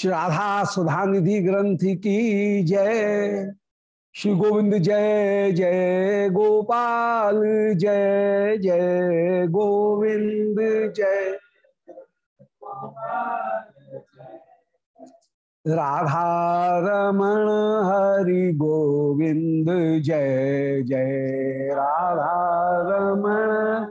श्री राधा सुधा निधि ग्रंथ की जय। श्री गोविंद जय जय गोपाल जय जय गोविंद जय। राधा रमण हरि गोविंद जय जय राधा रमण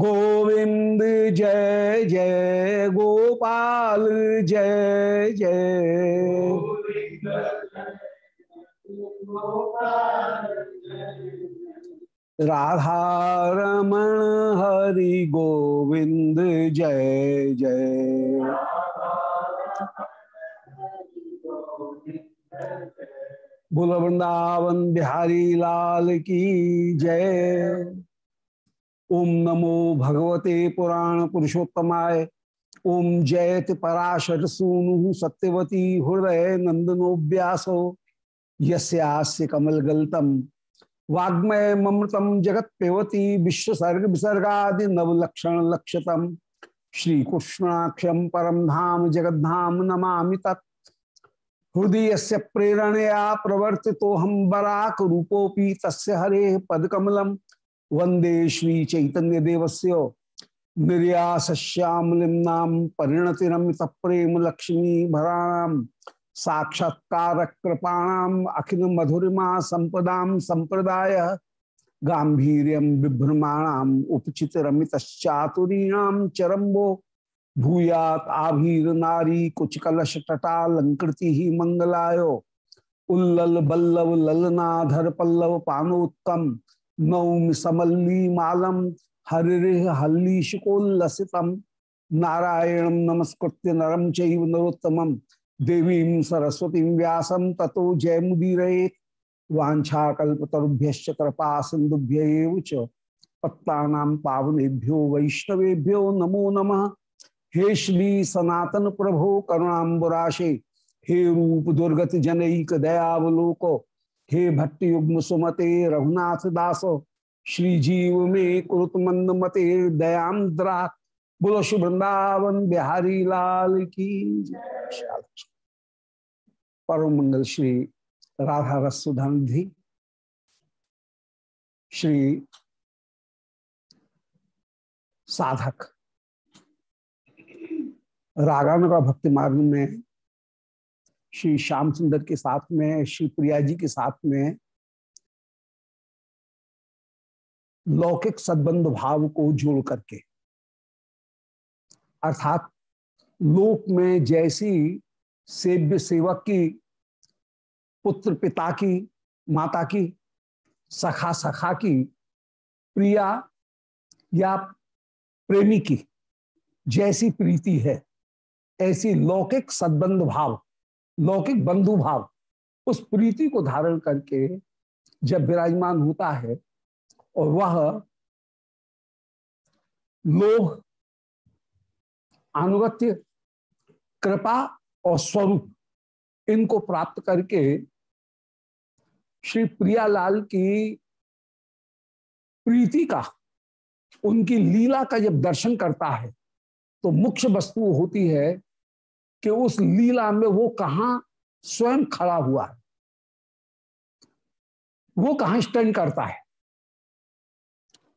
गोविंद जय जय गोपाल जय जय। राधा रमण हरि गोविंद जय जय। बोल वृंदावन बिहारी लाल की जय। ओम नमो भगवते पुराण पुरुषोत्तमाय। ओम जयत पराशर सूनु सत्यवती हृदय नंदनो व्यासो यस्यास्य कमल गलतम वाग्मय ममृतम जगत विश्वसर्ग विसर्गादि नवलक्षण लक्षतम। श्री परम धाम जगद्धाम नमामि तत्। हृदय से प्रेरणया प्रवर्ति तो हम बराक रूपोपी तस्य हरे पदकमलम। वंदे श्री चैतन्य देवस्य निर्यासश्यामलिम नाम परिणतिरमित प्रेम लक्ष्मी भराणाम साक्षात्कार कृपाणाम अखिल मधुरिमा संपदा संप्रदाय गांधीर्यम बिभ्रमाणाम उपचित रमितश्चातुरीणाम चरम्बो भूयात आभीर नारी कुछ कलश टटालंकृति ही मंगलायो उल्लल बल्लव ललनाधर पल्लव पानोत्तम नौम समल्ली मालम हरिह हल्ली शिकोल्लसितम नारायणम नमस्कृत्य नरम चैव नरोत्तमम देवी सरस्वती व्यासम ततो जय मुदीर वाछाकुभ्य कृपा सिंधुभ्य पत्ता पावनेभ्यो वैष्णवेभ्यो नमो नम। हे श्री सनातन प्रभो करुणाबुराशे हे रूप दुर्गत जनक दयावलोको हे भट्ट युग्म सुमते रघुनाथ दास, श्री जीव में कुरुत मंद मते दयांद्रा बोलो शुभ वृंदावन, बिहारी लाल की परम मंगल श्री राधा रसुधानिधि श्री साधक। रागान का भक्ति मार्ग में श्री श्याम सुंदर के साथ में, श्री प्रिया जी के साथ में, लौकिक सद्बंध भाव को जोड़ करके। अर्थात लोक में जैसी सेव्य सेवक की, पुत्र पिता की, माता की, सखा सखा की, प्रिया या प्रेमी की जैसी प्रीति है, ऐसी लौकिक सद्बंध भाव लौकिक बंधु भाव उस प्रीति को धारण करके जब विराजमान होता है और वह लोभ अनुगत्य, कृपा और स्वरूप इनको प्राप्त करके श्री प्रियालाल की प्रीति का, उनकी लीला का जब दर्शन करता है तो मुख्य वस्तु होती है कि उस लीला में वो कहा स्वयं खड़ा हुआ है। वो कहा स्टैंड करता है।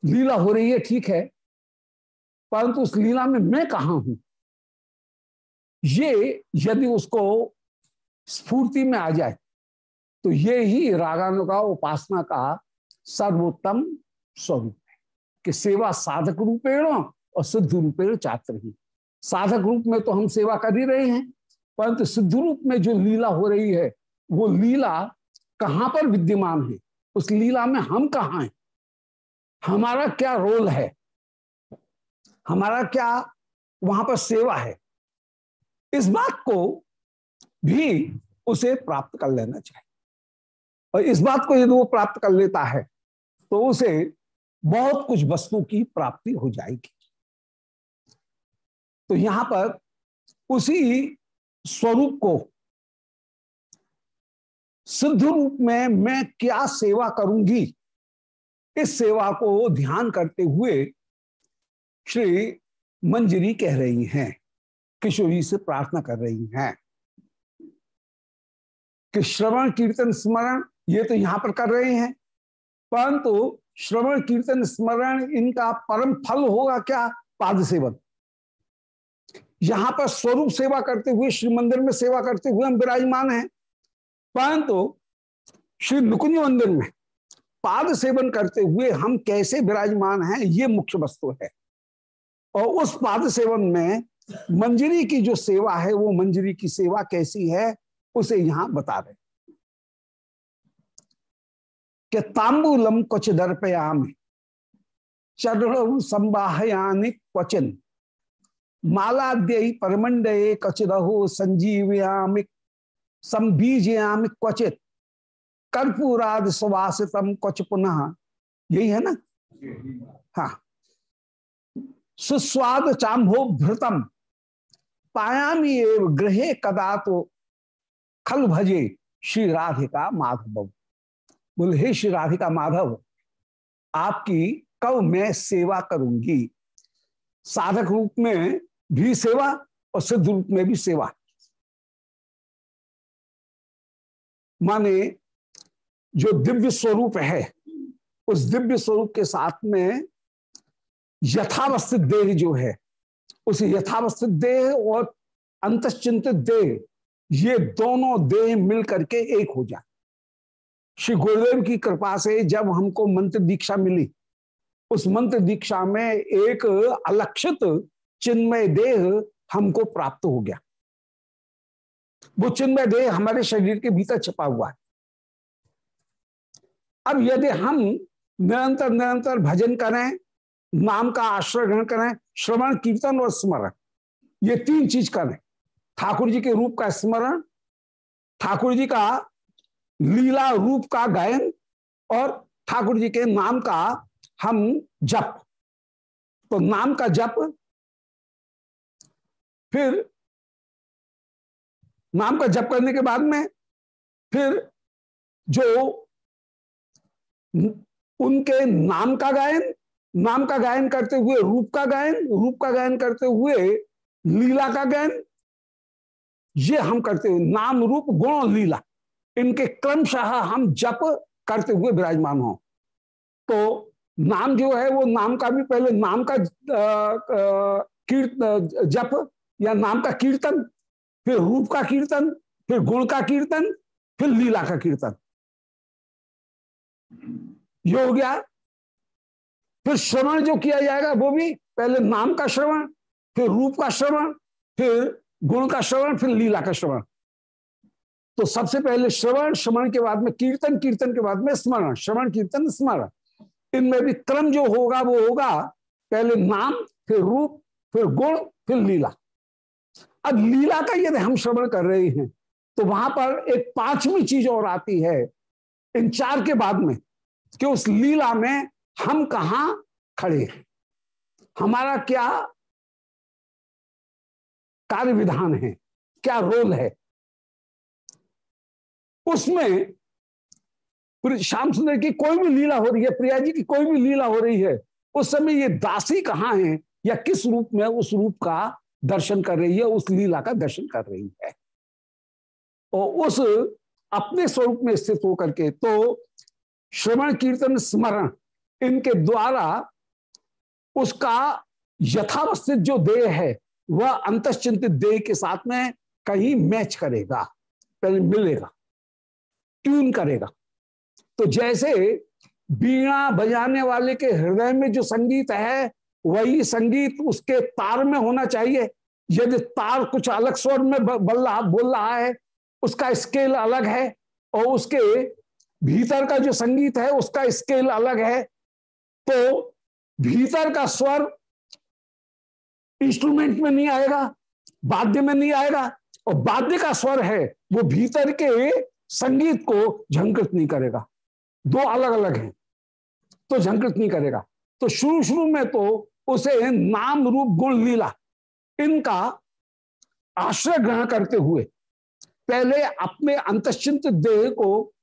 लीला हो रही है, ठीक है, परंतु उस लीला में मैं कहा हूँ? ये यदि उसको स्फूर्ति में आ जाए तो ये ही रागानु का उपासना का सर्वोत्तम स्वरूप है, कि सेवा साधक रूपेण और सिद्ध रूपेण चात्र ही। साधक रूप में तो हम सेवा कर ही रहे हैं, परंतु सिद्ध रूप में जो लीला हो रही है, वो लीला कहाँ पर विद्यमान है? उस लीला में हम कहा हैं? हमारा क्या रोल है? हमारा क्या वहाँ पर सेवा है? इस बात को भी उसे प्राप्त कर लेना चाहिए। और इस बात को यदि वो प्राप्त कर लेता है तो उसे बहुत कुछ वस्तु की प्राप्ति हो जाएगी। तो यहाँ पर उसी स्वरूप को सिद्ध रूप में मैं क्या सेवा करूँगी, इस सेवा को ध्यान करते हुए श्री मंजरी कह रही हैं, किशोरी से प्रार्थना कर रही हैं कि श्रवण, कीर्तन, स्मरण, ये तो यहाँ पर कर रहे हैं, परंतु श्रवण, कीर्तन, स्मरण, इनका परम फल होगा क्या? पाद सेवन यहाँ पर स्वरूप सेवा करते हुए, श्री मंदिर में सेवा करते हुए हम विराजमान हैं। परंतु श्री नुकुंज मंदिर में पाद सेवन करते हुए हम कैसे विराजमान हैं, ये मुख्य वस्तु है। और उस पाद सेवन में मंजरी की जो सेवा है, वो मंजरी की सेवा कैसी है, उसे यहाँ बता रहे कि तांबूलम कुछ दर्पयाम चरण संवाहयानि क्वचिन। मालाद्य परमंडे कचिदहो संजीवयामिक संबीजयामिक क्वचित। कर्पूराद सुवासितम क्वच पुनः। यही है ना? हाँ। सुस्वाद चाम्भो भृतम। पायामी एव ग्रहे कदा तो खल भजे श्री राधिका माधव बोले, हे श्री राधिका माधव, आपकी कब मैं सेवा करूँगी? साधक रूप में भी सेवा और सिद्ध रूप में भी सेवा। माने जो दिव्य स्वरूप है, उस दिव्य स्वरूप के साथ में यथावस्थित देह जो है, उस यथावस्थित देह और अंतश्चिंतित देह, ये दोनों देह मिल करके एक हो जाए। श्री गुरुदेव की कृपा से जब हमको मंत्र दीक्षा मिली, उस मंत्र दीक्षा में एक अलक्षित चिन्मय देह हमको प्राप्त हो गया। वो चिन्मय देह हमारे शरीर के भीतर छिपा हुआ है। अब यदि हम निरंतर निरंतर भजन करें, नाम का आश्रय ग्रहण करें, श्रवण, कीर्तन और स्मरण, ये तीन चीज़ करें। ठाकुर जी के रूप का स्मरण, ठाकुर जी का लीला रूप का गायन और ठाकुर जी के नाम का हम जप। तो नाम का जप फिर नाम का जप करने के बाद में फिर जो उनके नाम का गायन, नाम का गायन करते हुए रूप का गायन, रूप का गायन करते हुए लीला का गायन, ये हम करते हुए नाम रूप गुण लीला, इनके क्रमशः हम जप करते हुए विराजमान हो। तो नाम जो है, वो नाम का भी पहले नाम का कीर्त जप या नाम का कीर्तन, फिर रूप का कीर्तन, फिर गुण का कीर्तन, फिर लीला का कीर्तन। ये हो गया। फिर श्रवण जो किया जाएगा, वो भी पहले नाम का श्रवण, फिर रूप का श्रवण, फिर गुण का श्रवण, फिर लीला का श्रवण। तो सबसे पहले श्रवण श्रवण के बाद में कीर्तन कीर्तन के बाद में स्मरण, श्रवण, कीर्तन, स्मरण। इनमें भी क्रम जो होगा, वो होगा पहले नाम, फिर रूप, फिर गुण, फिर लीला। अब लीला का यदि हम श्रवण कर रहे हैं तो वहाँ पर एक पांचवी चीज़ और आती है इन चार के बाद में, कि उस लीला में हम कहा खड़े हमारा क्या कार्य विधान है, क्या रोल है। उसमें श्याम सुंदर की कोई भी लीला हो रही है, प्रिया जी की कोई भी लीला हो रही है, उस समय ये दासी कहाँ है, या किस रूप में उस रूप का दर्शन कर रही है, उस लीला का दर्शन कर रही है। और उस अपने स्वरूप में स्थित होकर के तो श्रवण, कीर्तन, स्मरण इनके द्वारा उसका यथावस्थित जो देह है, वह अंतश्चिंतित देह के साथ में कहीं मैच करेगा पहले मिलेगा ट्यून करेगा। तो जैसे बीणा बजाने वाले के हृदय में जो संगीत है वही संगीत उसके तार में होना चाहिए। यदि तार कुछ अलग स्वर में बोल रहा बोल रहा है, उसका स्केल अलग है और उसके भीतर का जो संगीत है, उसका स्केल अलग है तो भीतर का स्वर इंस्ट्रूमेंट में नहीं आएगा, वाद्य में नहीं आएगा और वाद्य का स्वर है, वो भीतर के संगीत को झंकृत नहीं करेगा। दो अलग अलग हैं तो झंकृत नहीं करेगा। तो शुरू शुरू में तो उसे नाम रूप गुण लीला, इनका आश्रय ग्रहण करते हुए, पहले अपने अंतश्चिंत देह को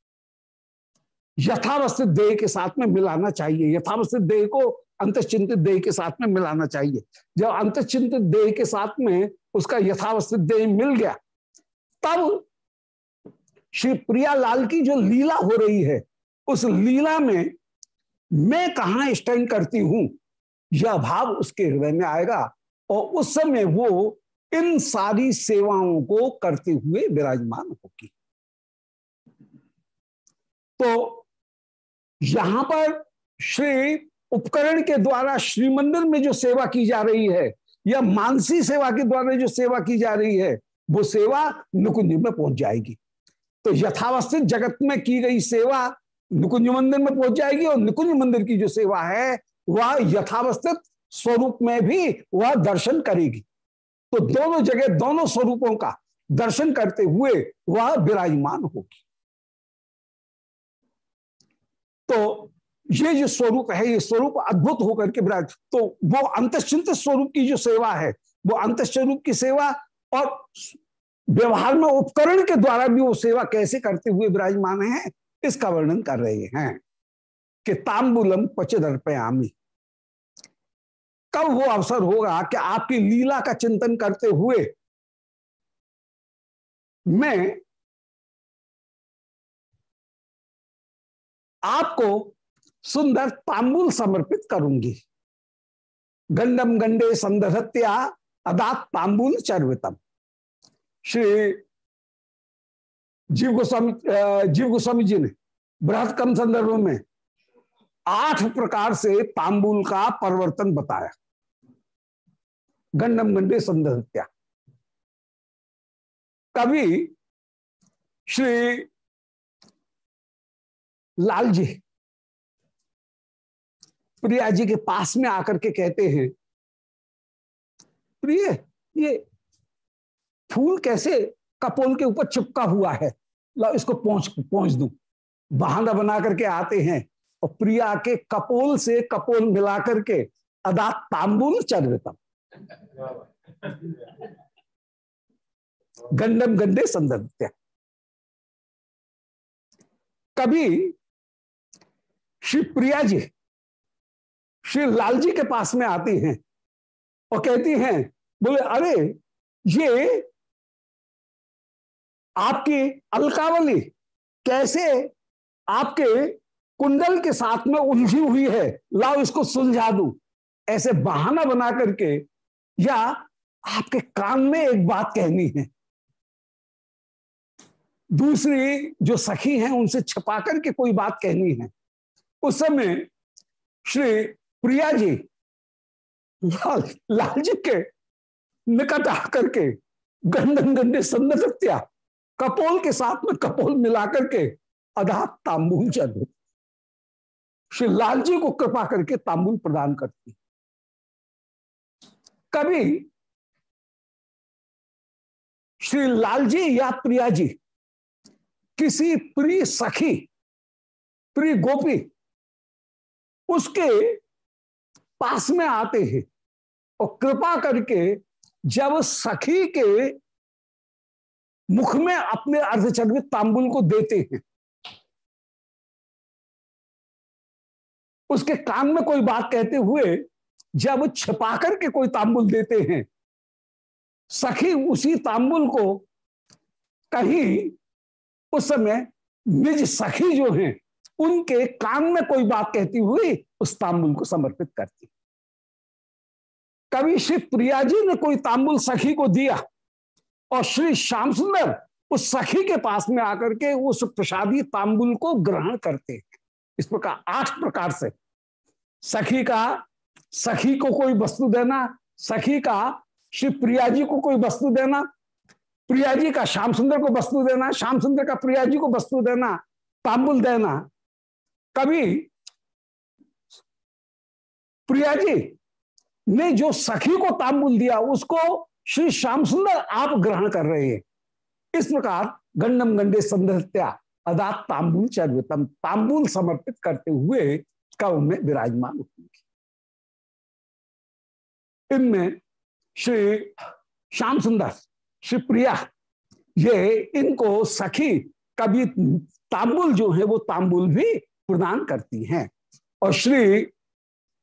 यथावस्थित देह के साथ में मिलाना चाहिए, यथावस्थित देह को अंतश्चिंतित देह के साथ में मिलाना चाहिए। जब अंतश्चिंतित देह के साथ में उसका यथावस्थित देह मिल गया, तब श्री प्रिया लाल की जो लीला हो रही है, उस लीला में मैं कहा स्टैंड करती हूँ? यह भाव उसके हृदय में आएगा। और उस समय वो इन सारी सेवाओं को करते हुए विराजमान होगी। तो यहाँ पर श्री उपकरण के द्वारा श्री मंदिर में जो सेवा की जा रही है, या मानसी सेवा के द्वारा जो सेवा की जा रही है, वो सेवा नुकुंज में पहुँच जाएगी। तो यथावस्थित जगत में की गई सेवा नुकुंज मंदिर में पहुँच जाएगी और नुकुंज मंदिर की जो सेवा है वह यथावस्थित स्वरूप में भी वह दर्शन करेगी। तो दोनों जगह, दोनों स्वरूपों का दर्शन करते हुए वह विराजमान होगी। तो ये जो स्वरूप है, ये स्वरूप अद्भुत होकर के विराज तो वो अंतश्चिंत स्वरूप की जो सेवा है, वो अंतस्वरूप की सेवा और व्यवहार में उपकरण के द्वारा भी वो सेवा कैसे करते हुए विराजमान है, इसका वर्णन कर रहे हैं कि तांबुलम पचदर्पयामी। कब वो अवसर होगा कि आपकी लीला का चिंतन करते हुए मैं आपको सुंदर तांबुल समर्पित करूँगी। गंडम गंडे संदहत्या अदात तांबुल चर्वितम। श्री जीव गोस्वामी जीव गोस्वामी जी ने बृहद कम संदर्भ में आठ प्रकार से तांबुल का परिवर्तन बताया। गंडम गंडे संदहत्या। कभी श्री लाल जी प्रिया जी के पास में आकर के कहते हैं, प्रिय, ये फूल कैसे कपोल के ऊपर चिपका हुआ है? लो इसको पहुँच पहुँच दू। बहाना बना करके आते हैं। और प्रिया के कपोल से कपोल मिलाकर के अदा तांबुल चरवितम गंडम गंडे संदर्भ कभी श्री प्रिया जी, श्री लाल जी के पास में आती हैं और कहती हैं, बोले, अरे, ये आपकी अलकावली, कैसे आपके कुंडल के साथ में उलझी हुई है। लाओ इसको सुलझा दू। ऐसे बहाना बना करके या आपके कान में एक बात कहनी है। दूसरी जो सखी हैं, उनसे छपा करके कोई बात कहनी है। उस समय श्री प्रिया जी, लाल लाल जी के निकट आकर के गंडन गंडे संदत्या कपोल के साथ में कपोल मिलाकर के अधा तांबुल चल श्री लाल जी को कृपा करके तांबुल प्रदान करती कभी श्री लाल जी या प्रिया जी, किसी प्रिय सखी प्रिय गोपी उसके पास में आते हैं और कृपा करके जब सखी के मुख में अपने अर्धचंद्रित तांबुल को देते हैं उसके कान में कोई बात कहते हुए जब छिपा करके कोई तांबुल देते हैं, सखी उसी तांबुल को कहीं उस समय निज सखी जो हैं, उनके कान में कोई बात कहती हुई उस तांबुल को समर्पित करती। कभी श्री प्रिया जी ने कोई तांबुल सखी को दिया और श्री श्याम सुंदर उस सखी के पास में आकर के उस प्रसादी तांबुल को ग्रहण करते इस प्रकार आठ प्रकार से सखी का, सखी को कोई वस्तु देना, सखी का श्री प्रिया जी को कोई वस्तु देना प्रिया जी का श्याम सुंदर को वस्तु देना, श्याम सुंदर का प्रिया जी को वस्तु देना, तांबुल देना। कभी प्रिया जी ने जो सखी को तांबुल दिया, उसको श्री श्याम सुंदर आप ग्रहण कर रहे हैं। इस प्रकार गंडम गंडे संध्या अदात तांबुल चर्वितम तांबुल समर्पित करते हुए कव में विराजमान होंगी इनमें श्री श्याम सुंदर श्री प्रिया ये इनको सखी कभी तांबुल जो है वो तांबुल भी प्रदान करती हैं और श्री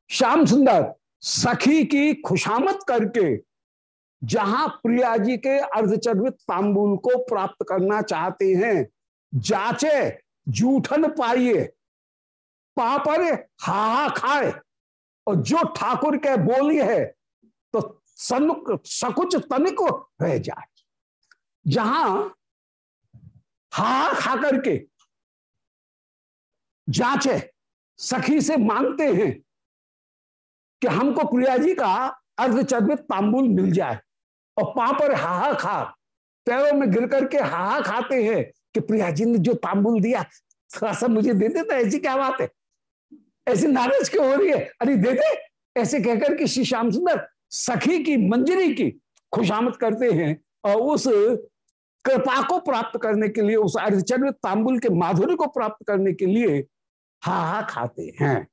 श्याम सुंदर सखी की खुशामत करके जहाँ प्रिया जी के अर्धचर्वित तांबुल को प्राप्त करना चाहते हैं जाचे जूठन पाइए पापर हा खाए। और जो ठाकुर के बोली है तो सकुच तनिक रह जाए। जहाँ हा खा करके जांचे, सखी से मांगते हैं कि हमको प्रिया जी का अर्धचर्वित तांबुल मिल जाए और पापर हाहा खा। पैरों में गिर करके हाहा खाते हैं कि प्रिया जी ने जो तांबुल दिया, थोड़ा सा मुझे दे देता ऐसी क्या बात है? ऐसी नाराज़ क्यों हो रही है? अरे दे दे ऐसे कहकर के श्री श्याम सुंदर सखी की, मंजरी की खुशामद करते हैं और उस कृपा को प्राप्त करने के लिए, उस अर्धचर्वित तांबुल के माधुर्य को प्राप्त करने के लिए हा हा खाते हैं।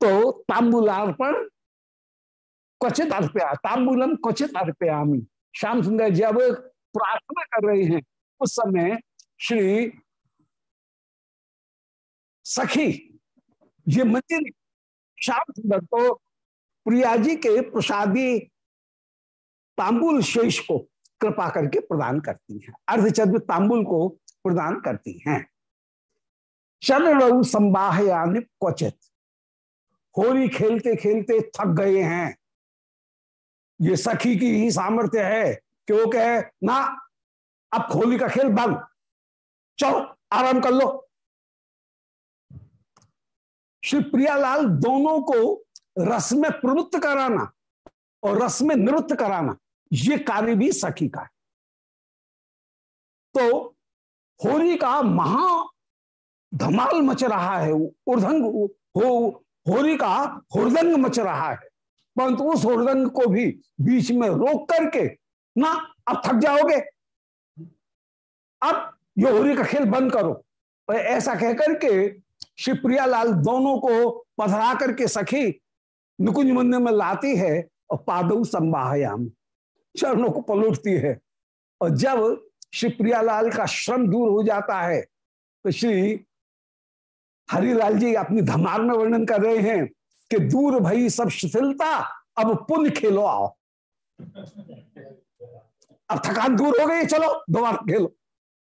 तो तांबुलार्पण क्वचित अर्पया, तांबुलम क्वचित अर्पयामी। श्याम सुंदर जब प्रार्थना कर रहे हैं। उस समय श्री सखी ये मंदिर श्याम सुंदर तो प्रिया जी के प्रसादी तांबुल शेष को कृपा करके प्रदान करती हैं। अर्धचंद्र तांबुल को प्रदान करती हैं। चरण संवाह यानी क्वचित होली खेलते खेलते थक गए हैं। ये सखी की ही सामर्थ्य है कि वो कहे, ना, अब होली का खेल बंद। चलो, आराम कर लो। श्री प्रियालाल दोनों को रस में प्रवृत्त कराना और रस में निवृत्त कराना, ये कार्य भी सखी का है। तो होली का महा धमाल मच रहा है, उर्धंग, हो होली का हुदंग मच रहा है। परंतु उस हुदंग को भी बीच में रोक करके ना, अब थक जाओगे। अब ये होली का खेल बंद करो। ऐसा कहकर के श्री प्रियालाल दोनों को पधरा करके सखी निकुंज मंदिर में लाती है और पादव संवाहयाम, चरणों को पलटती है। और जब श्री प्रियालाल का श्रम दूर हो जाता है तो श्री हरिलाल जी अपनी धमार में वर्णन कर रहे हैं कि दूर भई सब शिथिलता, अब पुण्य खेलो आओ। अब थकान दूर हो गई, चलो दोबारा खेलो।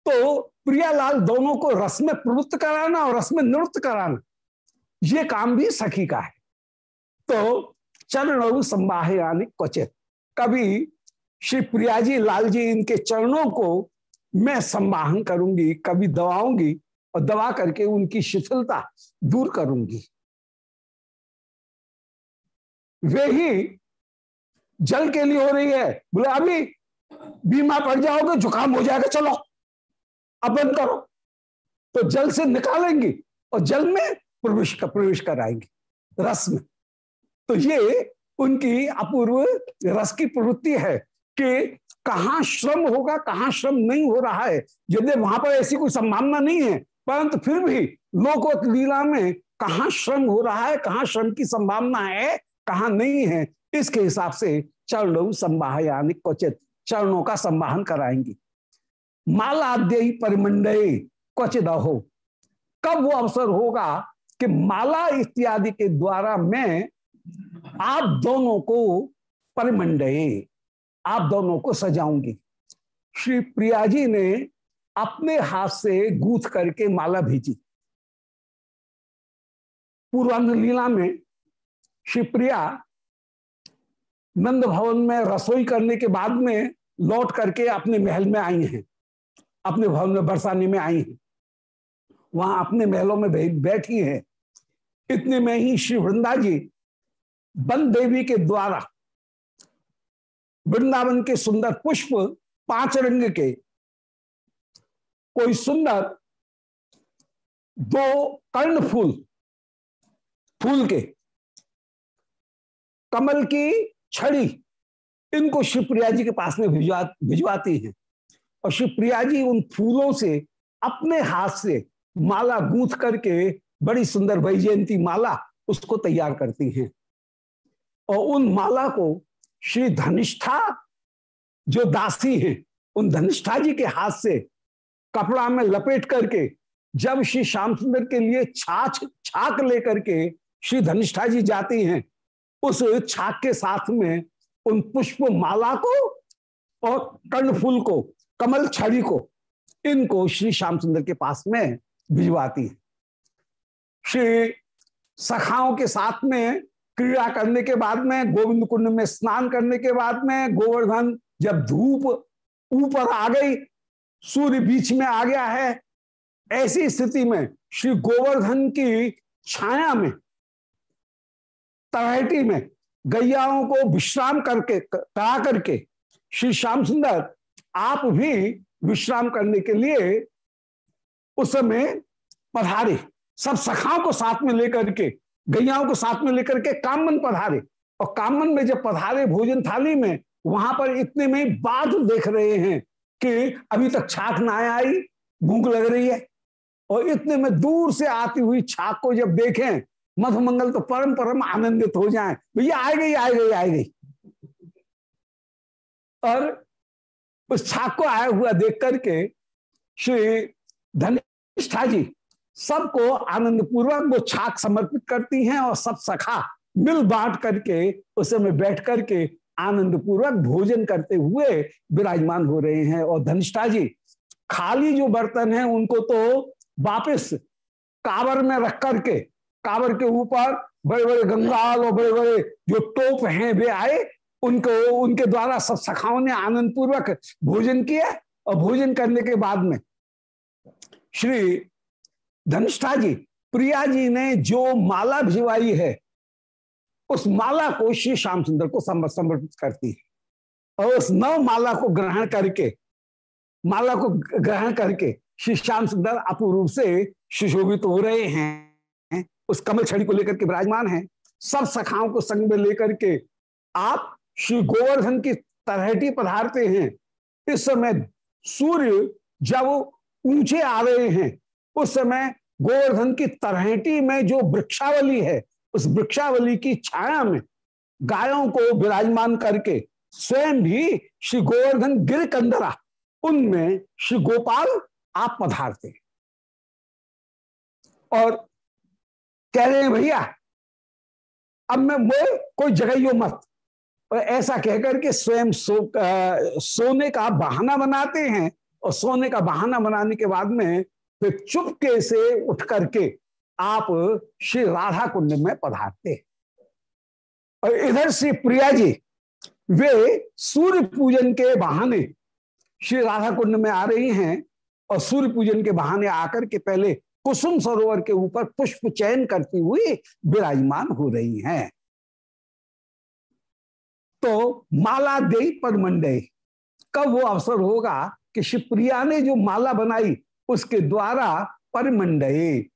तो प्रियालाल दोनों को रस में प्रवृत्त कराना और रस में नृत्य कराना, ये काम भी सखी का है। तो चरण संवाह यानी क्वचित। कभी श्री प्रिया जी लाल जी इनके चरणों को मैं संवाहन करूँगी, कभी दबाऊँगी और दबा करके उनकी शिथिलता दूर करूँगी। वे ही जल के लिए हो रही है। बोले, अभी बीमा पड़ जाओगे, जुकाम हो जाएगा, चलो। बंद करो। तो जल से निकालेंगी और जल में प्रवेश कर, प्रवेश कराएँगी, रस में। तो ये उनकी अपूर्व रस की प्रवृत्ति है कि कहा श्रम होगा, कहाँ श्रम नहीं हो रहा है। यदि वहाँ पर ऐसी कोई संभावना नहीं है, परंतु फिर भी लोकोत लीला में कहा श्रम हो रहा है, कहाँ श्रम की संभावना है, कहाँ नहीं है, इसके हिसाब से चरण यानी क्वचित चरणों का संवाहन कराएँगी। मालाद्य परिमंडय क्वचित हो। कब वो अवसर होगा कि माला इत्यादि के द्वारा मैं आप दोनों को परिमंडय आप दोनों को सजाऊँगी। श्री प्रिया जी ने अपने हाथ से गूथ करके माला भेजी। पूर्वांध लीला में श्री प्रिया नंद भवन में रसोई करने के बाद में लौट करके अपने महल में आई हैं। अपने भवन में बरसाने में आई हैं। वहाँ अपने महलों में बैठी हैं। इतने में ही श्री वृंदा जी बन देवी के द्वारा वृंदावन के सुंदर पुष्प पाँच रंग के, कोई सुंदर दो कर्ण फूल फूल के, कमल की छड़ी इनको शिवप्रिया जी के पास में भिजवा, भिजवाती हैं। और श्री प्रिया जी उन फूलों से, अपने हाथ से माला गूंथ करके बड़ी सुंदर वैजयंती माला उसको तैयार करती हैं। और उन माला को श्री धनिष्ठा, जो दासी हैं, उन धनिष्ठा जी के हाथ से कपड़ा में लपेट करके, जब श्री श्याम सुंदर के लिए छाछ, छाक लेकर के श्री धनिष्ठा जी जाती हैं, उस छाक के साथ में उन पुष्प माला को और कर्णफूल को कमल छड़ी को इनको श्री श्याम सुंदर के पास में भिजवाती है। श्री सखाओं के साथ में क्रीड़ा करने के बाद में, गोविंद कुंड में स्नान करने के बाद में गोवर्धन जब धूप ऊपर आ गई, सूर्य बीच में आ गया है, ऐसी स्थिति में श्री गोवर्धन की छाया में तलहटी में गैयाओं को विश्राम करके, करा करके श्री श्याम सुंदर आप भी विश्राम करने के लिए उस समय पधारे। सब सखाओं को साथ में लेकर के, गैयाओं को साथ में लेकर के कामन पधारे। और कामन में जब पधारे भोजन थाली में, वहाँ पर इतने में बात देख रहे हैं कि अभी तक छाक ना आई, भूख लग रही है। और इतने में दूर से आती हुई छाक को जब देखें, मधुमंगल तो परम परम आनंदित हो जाए। भैया आ गई आ गई आ गई। और उस छाक को आया हुआ देख करके श्री धनिष्ठा जी सबको आनंद पूर्वक वो छाक समर्पित करती हैं और सब सखा मिल बांट करके उस समय बैठ करके आनंद पूर्वक भोजन करते हुए विराजमान हो रहे हैं। और धनिष्ठा जी, खाली जो बर्तन है उनको तो वापस कावर में रख करके, कावर के ऊपर बड़े बड़े गंगाल और बड़े बड़े जो टोप हैं, वे आए उनको, उनके द्वारा सब सखाओं ने आनंद पूर्वक भोजन किया और भोजन करने के बाद में श्री धनिष्ठा जी, प्रिया जी ने जो माला भिजवाई है, उस माला को श्री श्याम सुंदर को समर्पित करती है। और उस नव माला को ग्रहण करके, माला को ग्रहण करके श्री श्याम सुंदर अपूर्व से सुशोभित हो रहे हैं, उस कमल छड़ी को लेकर के विराजमान है। सब सखाओं को संग में लेकर के आप श्री गोवर्धन की तरहटी पधारते हैं। इस समय सूर्य जब ऊँचे आ रहे हैं, उस समय गोवर्धन की तरहटी में जो वृक्षावली है, उस वृक्षावली की छाया में गायों को विराजमान करके स्वयं भी श्री गोवर्धन गिर कंदरा उनमें श्री गोपाल आप पधारते और कह रहे हैं, भैया, अब मैं वो कोई जगह मत ऐसा कहकर के स्वयं सो, आ, सोने का बहाना बनाते हैं। और सोने का बहाना बनाने के बाद में फिर चुपके से उठ करके आप श्री राधा कुंड में पधारते और इधर से प्रिया जी वे सूर्य पूजन के बहाने श्री राधा कुंड में आ रही हैं और सूर्य पूजन के बहाने आकर के पहले कुसुम सरोवर के ऊपर पुष्प चयन करती हुई विराजमान हो रही हैं। तो माला दे पर मंडे। कब वो अवसर होगा कि शिवप्रिया ने जो माला बनाई, उसके द्वारा परमंडे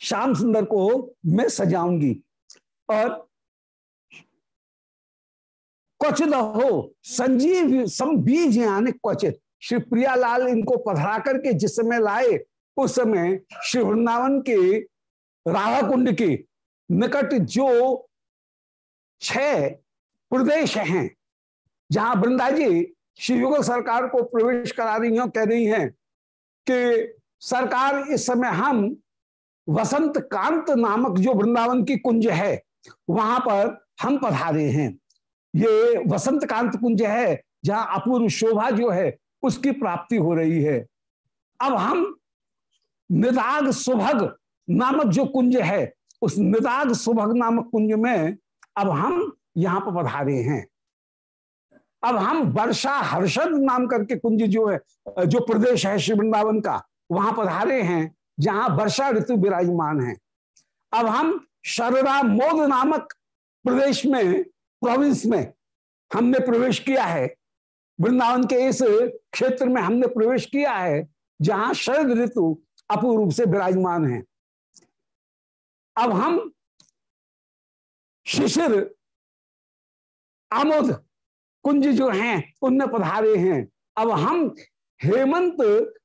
श्याम सुंदर को मैं सजाऊँगी। और क्वचित हो, संजीव सम बीज यानी क्वचित श्री प्रियालाल इनको पधरा करके जिस समय लाए, उस समय श्री वृंदावन के राधा कुंड के निकट जो छह प्रदेश हैं। जहाँ वृंदा जी श्री युगल सरकार को प्रवेश करा रही हैं, कह रही हैं कि सरकार, इस समय हम वसंत कांत नामक जो वृंदावन की कुंज है, वहाँ पर हम पधारे हैं। ये वसंत कांत कुंज है, जहाँ अपूर्व शोभा जो है, उसकी प्राप्ति हो रही है। अब हम निदाग सुभग नामक जो कुंज है, उस निदाग सुभग नामक कुंज में अब हम यहाँ पर पधारे हैं। अब हम वर्षा हर्षद नाम करके कुंज जो है, जो प्रदेश है श्री वृंदावन का, वहाँ पधारे हैं, जहाँ वर्षा ऋतु विराजमान है। अब हम शरदा मोद नामक प्रदेश में प्रोविंस में हमने प्रवेश किया है। वृंदावन के इस क्षेत्र में हमने प्रवेश किया है, जहाँ शरद ऋतु अपूर्व रूप से विराजमान है। अब हम शिशिर आमोद, कुंज जो हैं, उनमें पधारे हैं। अब हम हेमंत,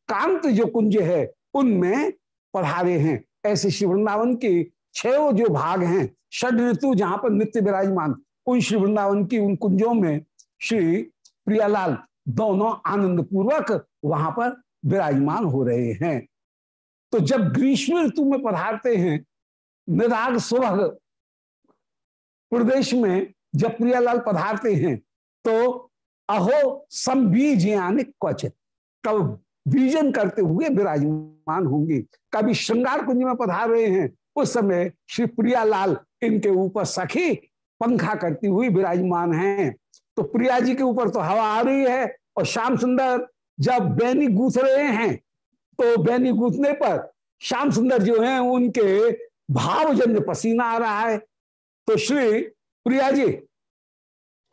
कांत जो कुंज है, उनमें पधारे हैं। ऐसे श्री वृंदावन के छह जो भाग हैं, षड ऋतु जहाँ पर नित्य विराजमान, उन श्री वृंदावन की उन कुंजों में श्री प्रियालाल दोनों आनंद पूर्वक वहाँ पर विराजमान हो रहे हैं। तो जब ग्रीष्म ऋतु में पधारते हैं निराग सुबह, प्रदेश में जब प्रियालाल पधारते हैं तो अहो सम बीज यानी क्वचित। कब बीजन करते हुए विराजमान होंगे। कभी श्रृंगार कुंज में पधार रहे हैं, उस समय श्री प्रियालाल इनके ऊपर सखी पंखा करती हुई विराजमान हैं। तो प्रिया जी के ऊपर तो हवा आ रही है और श्याम सुंदर जब बैनी गूथ रहे हैं तो बैनी गूथने पर श्याम सुंदर जो हैं, उनके भावजन्य पसीना आ रहा है। तो श्री प्रिया जी,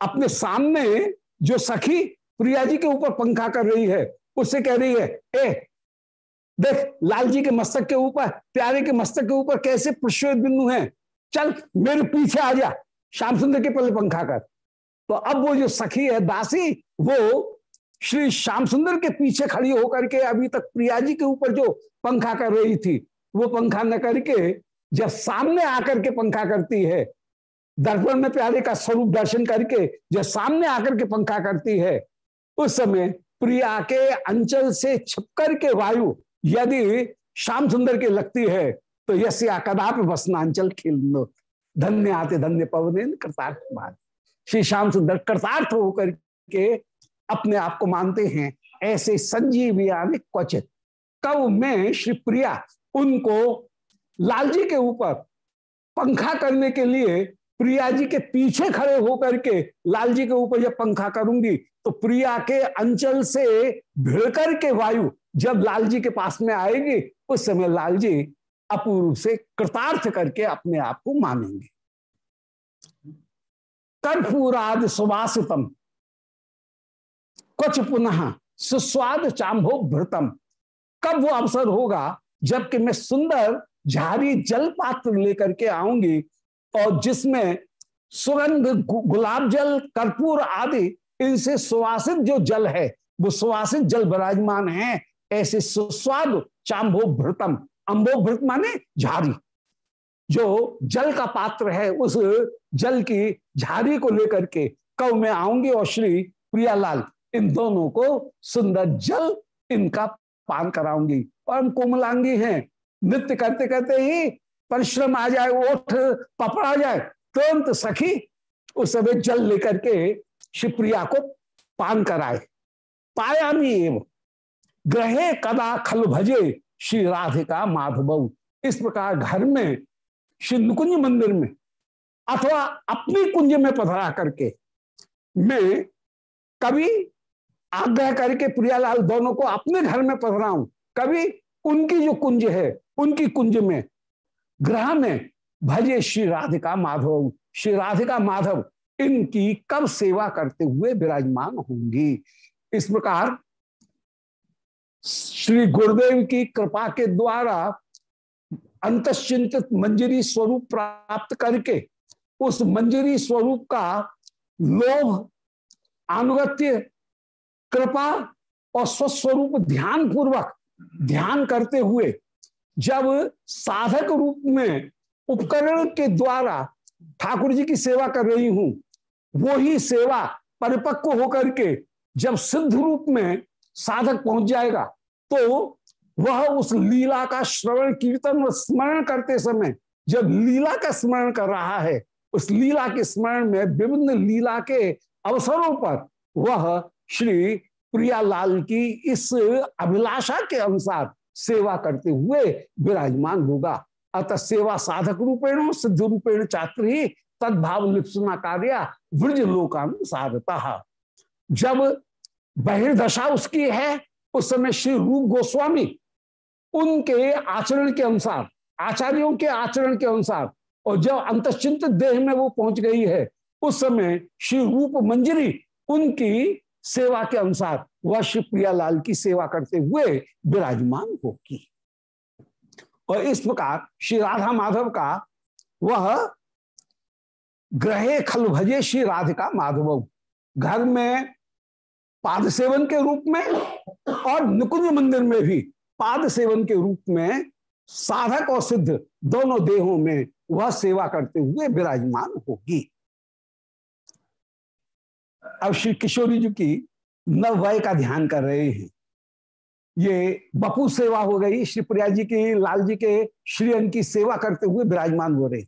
अपने सामने जो सखी प्रिया जी के ऊपर पंखा कर रही है, उससे कह रही है, ए, देख लाल जी के मस्तक के ऊपर, प्यारे के मस्तक के ऊपर कैसे पुष्पित बिंदु हैं? चल, मेरे पीछे आ जा, श्याम सुंदर के पहले पंखा कर। तो अब वो जो सखी है, दासी, वो श्री श्याम सुंदर के पीछे खड़ी होकर के अभी तक प्रिया जी के ऊपर जो पंखा कर रही थी, वो पंखा न करके जब सामने आकर के पंखा करती है दर्पण में प्यारे का स्वरूप दर्शन करके जब सामने आकर के पंखा करती है, उस समय प्रिया के अंचल से छिपकर के वायु यदि श्याम सुंदर के लगती है तो यस्या कदाप बसनांचल खिल धन्य आते धन्य पवन कृतार्थ मान श्री श्याम सुंदर कृतार्थ होकर के अपने आप को मानते हैं, ऐसे संजीवी आने क्वचित। कब में श्री प्रिया उनको लालजी के ऊपर पंखा करने के लिए प्रिया जी के पीछे खड़े होकर के लाल जी के ऊपर जब पंखा करूँगी तो प्रिया के अंचल से भिड़कर के वायु जब लाल जी के पास में आएगी, उस समय लाल जी अपूर्व से कृतार्थ करके अपने आप को मानेंगे। कर्पूराद सुवासितम कुछ पुनः सुस्वाद चांभो भृतम। कब वो अवसर होगा? जबकि मैं सुंदर, झारी जल पात्र लेकर के आऊँगी और जिसमें सुगंध गुलाब जल, कर्पूर आदि, इनसे सुवासित जो जल है, वो सुवासित जल विराजमान है। ऐसे सुस्वाद चांभो भृतम अम्बो भ्रत माने झारी। जो जल का पात्र है, उस जल की झारी को लेकर के कव में आऊँगी और श्री प्रियालाल, इन दोनों को सुंदर जल इनका पान कराऊँगी। और हम कोमलांगी हैं। नृत्य करते करते ही परिश्रम आ जाए, ओठ पपड़ा जाए, तुरंत सखी उस समय जल लेकर के शिवप्रिया को पान कराए। पायामी एवं ग्रहे कदा खल भजे श्री राधिका माधव। इस प्रकार घर में, श्री नुकुंज मंदिर में, अथवा अपनी कुंज में पधरा करके मैं कभी आग्रह करके प्रियालाल दोनों को अपने घर में पधराऊं। कभी उनकी जो कुंज है, उनकी कुंज में ग्रह में भजे श्री राधिका माधव, श्री राधिका माधव, इनकी कब सेवा करते हुए विराजमान होंगी? इस प्रकार श्री गुरुदेव की कृपा के द्वारा अंतश्चिंतित मंजरी स्वरूप प्राप्त करके उस मंजरी स्वरूप का लोभ अनुगत्य कृपा और स्वस्वरूप ध्यान पूर्वक ध्यान करते हुए जब साधक रूप में उपकरण के द्वारा ठाकुर जी की सेवा कर रही हूँ वो ही सेवा परिपक्व होकर के जब सिद्ध रूप में साधक पहुँच जाएगा तो वह उस लीला का श्रवण, कीर्तन व स्मरण करते समय जब लीला का स्मरण कर रहा है, उस लीला के स्मरण में विभिन्न लीला के अवसरों पर वह श्री प्रियालाल की इस अभिलाषा के अनुसार सेवा करते हुए विराजमान होगा। अतः सेवा साधक रूपेण, सिद्ध रूपेण चात्र ही तदभाव लिप्सना कार्य वृज लोकानुसारता। जब बहिर्दशा उसकी है, उस समय श्री रूप गोस्वामी उनके आचरण के अनुसार, आचार्यों के आचरण के अनुसार, और जब अंतश्चिंत देह में वो पहुँच गई है, उस समय श्री रूप मंजरी उनकी सेवा के अनुसार वह शिवप्रियालाल की सेवा करते हुए विराजमान होगी। और इस प्रकार श्री राधा माधव का वह ग्रहे खल भजे श्री राधिका माधव घर में पाद सेवन के रूप में और निकुंज मंदिर में भी पाद सेवन के रूप में साधक और सिद्ध दोनों देहों में वह सेवा करते हुए विराजमान होगी। अब श्री किशोरी जी की नववय का ध्यान कर रहे हैं। ये बपू सेवा हो गई, श्री प्रिया जी की, लाल जी के, श्री की सेवा करते हुए विराजमान हो रहे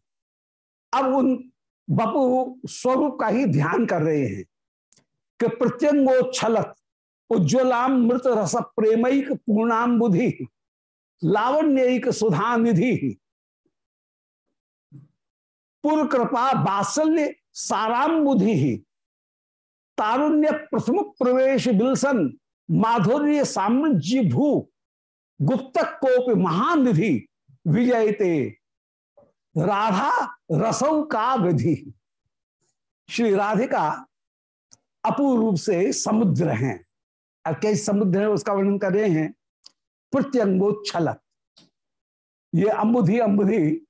अब उन बपू स्वरूप का ही ध्यान कर रहे हैं कि प्रत्यंगोच्छलत, उज्ज्वलाम मृत रस प्रेमक पूर्णाम बुधि लावण्यक सुधा निधि पुर कृपा बासल्य साराम बुधि तारुण्य प्रथम प्रवेश बिलसन, माधुर्य साम्राज्य भू, गुप्त कोप महानिधि विजयते। राधा रसों का विधि श्री राधिका अपूर्व रूप से समुद्र हैं। और कई समुद्र है, उसका वर्णन कर रहे हैं? प्रत्यंगोच्छलक ये अम्बुधि अम्बुधि,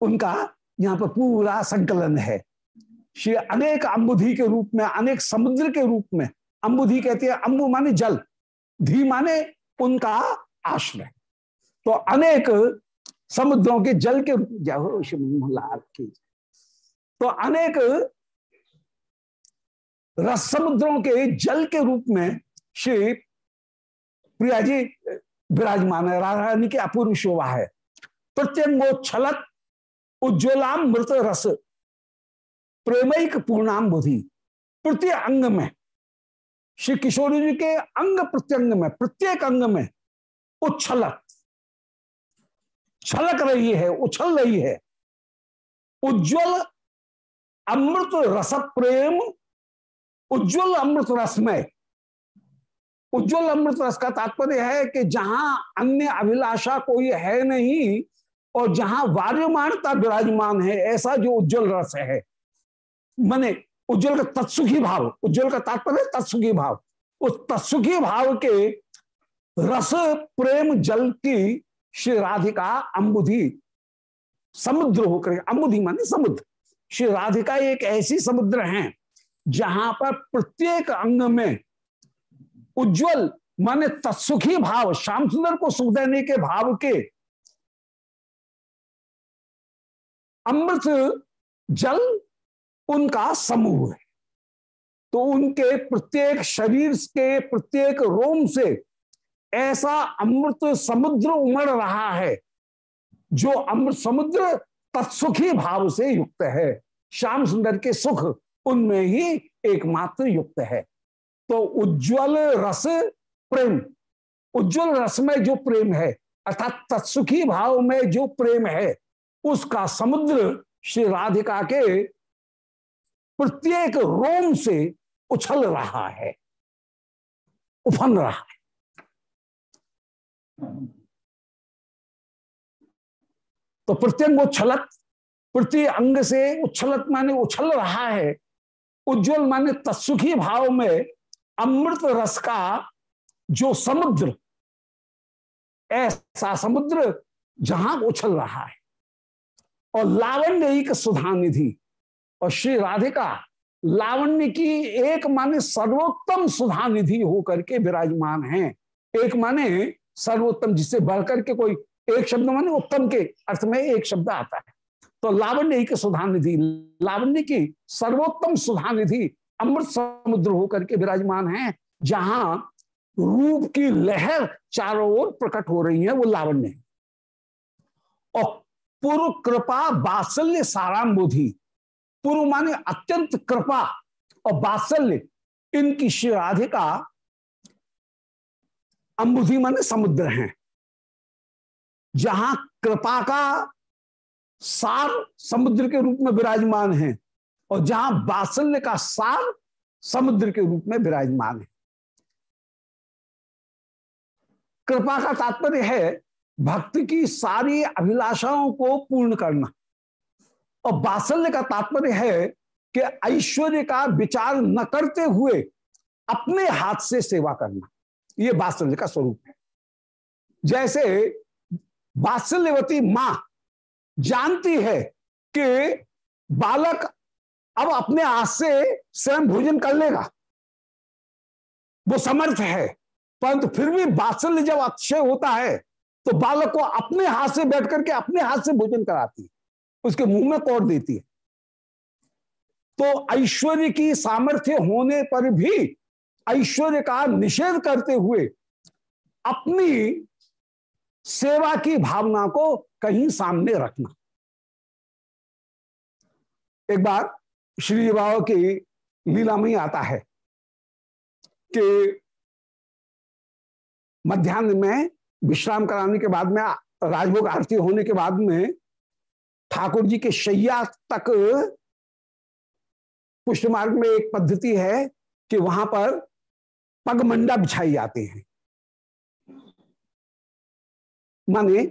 उनका यहाँ पर पूरा संकलन है। श्री अनेक अम्बुधि के रूप में, अनेक समुद्र के रूप में। अम्बुधि कहते हैं अम्बु माने जल, धी माने उनका आश्रय। तो अनेक समुद्रों के जल के की। तो अनेक रस समुद्रों के जल के रूप में श्री प्रिया जी विराजमान है राधा रानी की अपूर्व शोभा है। प्रत्यंगोच्छलक उज्ज्वलाम मृत रस प्रेमिक पूर्णाम बुद्धि प्रत्येक अंग में। श्री किशोर जी के अंग प्रत्यंग में, प्रत्येक अंग में उच्छलक। छलक रही है, उछल रही है। उज्जवल अमृत रस प्रेम, उज्जवल अमृत रस में। उज्जवल अमृत रस का तात्पर्य है कि जहाँ अन्य अभिलाषा कोई है नहीं, और जहाँ वार्यमानता विराजमान है, ऐसा जो उज्जवल रस है। माने उज्जवल का तत्सुखी भाव, उज्जवल का तात्पर्य तत्सुखी भाव। उस तत्सुखी भाव के रस, प्रेम, जल की श्री राधिका अम्बुधि समुद्र होकर अम्बुधि माने समुद्र। श्री राधिका एक ऐसी समुद्र है, जहाँ पर प्रत्येक अंग में उज्जवल माने तत्सुखी भाव, श्याम सुंदर को सुख देने के भाव के अमृत, जल उनका समूह है। तो उनके प्रत्येक शरीर के प्रत्येक रोम से ऐसा अमृत समुद्र उमड़ रहा है, जो अमृत समुद्र तत्सुखी भाव से युक्त है। श्याम सुंदर के सुख उनमें ही एकमात्र युक्त है। तो उज्जवल रस प्रेम, उज्जवल रस में जो प्रेम है, अर्थात तत्सुखी भाव में जो प्रेम है, उसका समुद्र श्री राधिका के प्रत्येक रोम से उछल रहा है, उफन रहा है। तो प्रत्यंग उछलत प्रति अंग से उछलत माने उछल रहा है। उज्जवल माने तत्सुखी भाव में अमृत रस का जो समुद्र, ऐसा समुद्र जहाँ उछल रहा है। और लावण्य एक सुधा निधि और श्री राधिका लावण्य की एक माने सर्वोत्तम सुधा निधि होकर के विराजमान है। एक माने सर्वोत्तम, जिससे बढ़कर के कोई एक शब्द माने उत्तम के अर्थ में एक शब्द आता है। तो लावण्य की सुधा निधि, लावण्य की सर्वोत्तम सुधा निधि अमृत समुद्र होकर के विराजमान है, जहाँ रूप की लहर चारों ओर प्रकट हो रही है वो लावण्य। और पूर्व कृपा बासल्य साराम बोधि पूर्व माने अत्यंत कृपा और बात्सल्य इनकी श्री राधिका अंबुधि माने समुद्र हैं, जहाँ कृपा का सार समुद्र के रूप में विराजमान है और जहाँ बात्सल्य का सार समुद्र के रूप में विराजमान है। कृपा का तात्पर्य है भक्ति की सारी अभिलाषाओं को पूर्ण करना। और बासल्य का तात्पर्य है कि ऐश्वर्य का विचार न करते हुए अपने हाथ से सेवा करना। यह बात्सल्य का स्वरूप है। जैसे बात्सल्यवती माँ जानती है कि बालक अब अपने हाथ से स्वयं भोजन कर लेगा। वो समर्थ है, परंतु फिर भी बात्सल्य जब अक्षय होता है तो बालक को अपने हाथ से बैठ करके अपने हाथ से भोजन कराती है। उसके मुँह में कौड़ देती है। तो ऐश्वर्य की सामर्थ्य होने पर भी ऐश्वर्य का निषेध करते हुए अपनी सेवा की भावना को कहीं सामने रखना। एक बार श्री बाबा की लीला में आता है कि मध्यान्ह में विश्राम कराने के बाद में राजभोग आरती होने के बाद में ठाकुर जी के शैया तक पुष्ट मार्ग में एक पद्धति है कि वहाँ पर पगमंडा बिछाई जाती है। माने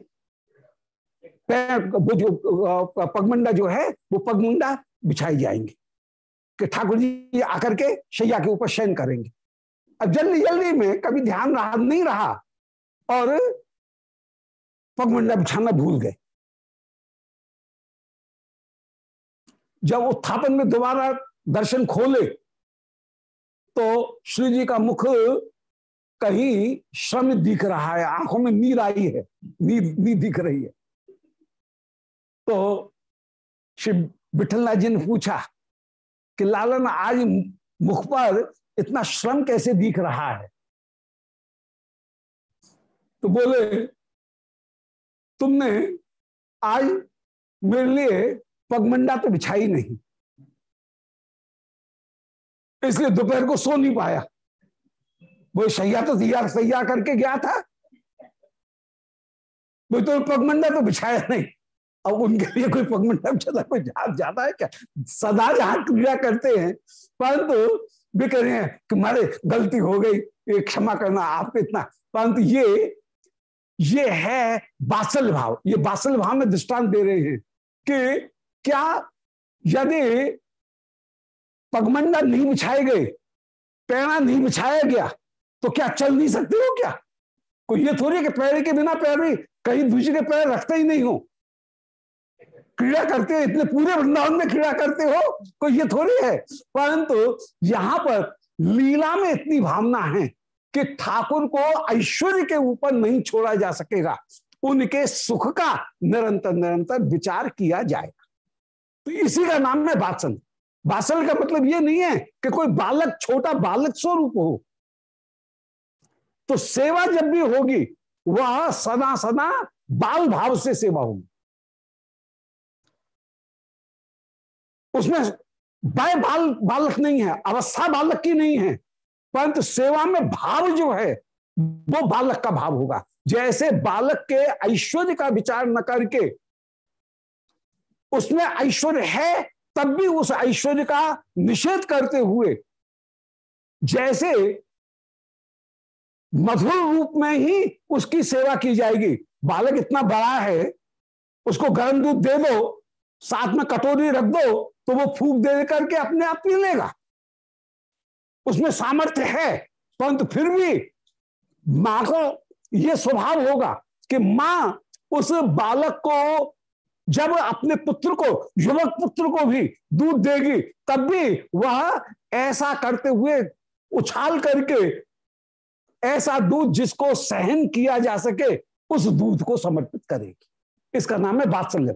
वो जो पगमंडा जो है, वो पगमुंडा बिछाई जाएँगे। कि ठाकुर जी आकर के शैया के ऊपर शयन करेंगे। अब जल्दी जल्दी में कभी ध्यान रहा, नहीं रहा और पगमंडा बिछाना भूल गए। जब उत्थापन में दोबारा दर्शन खोले तो श्री जी का मुख कहीं श्रम दिख रहा है, आँखों में नीर आई है नीर नीर दिख रही है। तो श्री विठलनाथ जी ने पूछा कि लालन, आज मुख पर इतना श्रम कैसे दिख रहा है? तो बोले, तुमने आज मेरे लिए पगमंडा तो बिछाई नहीं। इसलिए दोपहर को सो नहीं पाया। वो सैया तो तैयार सैया करके गया था। वो तो पगमंडा तो बिछाया नहीं। अब उनके लिए कोई पगमंडा बिछाता कोई जाता है क्या? सदा जहाँ क्रिया करते हैं। परंतु वे कह रहे हैं कि मारे गलती हो गई, ये क्षमा करना आपको इतना। परंतु ये ये है बासल भाव ये बासल भाव में दृष्टांत दे रहे हैं कि क्या यदि पगमंडा नहीं बिछाए गए पैरा नहीं बिछाया गया तो क्या चल नहीं सकते हो क्या? कोई ये थोड़ी कि पैर के बिना पैर भी कहीं दूसरे पैर रखते ही नहीं हो। क्रीड़ा करते हो, इतने पूरे वृंदावन में क्रीड़ा करते हो, कोई ये थोड़ी है? परंतु यहाँ पर लीला में इतनी भावना है कि ठाकुर को ऐश्वर्य के ऊपर नहीं छोड़ा जा सकेगा। उनके सुख का निरंतर निरंतर विचार किया जाएगा। तो इसी का नाम है बासल बासल का मतलब ये नहीं है कि कोई बालक, छोटा बालक स्वरूप हो। तो सेवा जब भी होगी, वह सदा सदा बाल भाव से सेवा होगी। उसमें बाय बाल, बालक नहीं है, अवस्था बालक की नहीं है, परंतु सेवा में भाव जो है, वो बालक का भाव होगा। जैसे बालक के ऐश्वर्य का विचार न करके उसमें ऐश्वर्य है, तब भी उस ऐश्वर्य का निषेध करते हुए, जैसे मधुर रूप में ही उसकी सेवा की जाएगी। बालक इतना बड़ा है, उसको गर्म दूध दे दो, साथ में कटोरी रख दो तो वो फूक दे करके अपने आप पी लेगा। उसमें सामर्थ्य है, परंतु फिर भी माँ को यह स्वभाव होगा कि माँ उस बालक को जब अपने पुत्र को, युवक पुत्र को भी दूध देगी, तब भी वह ऐसा करते हुए उछाल करके, ऐसा दूध जिसको सहन किया जा सके, उस दूध को समर्पित करेगी। इसका नाम है बात्सल्य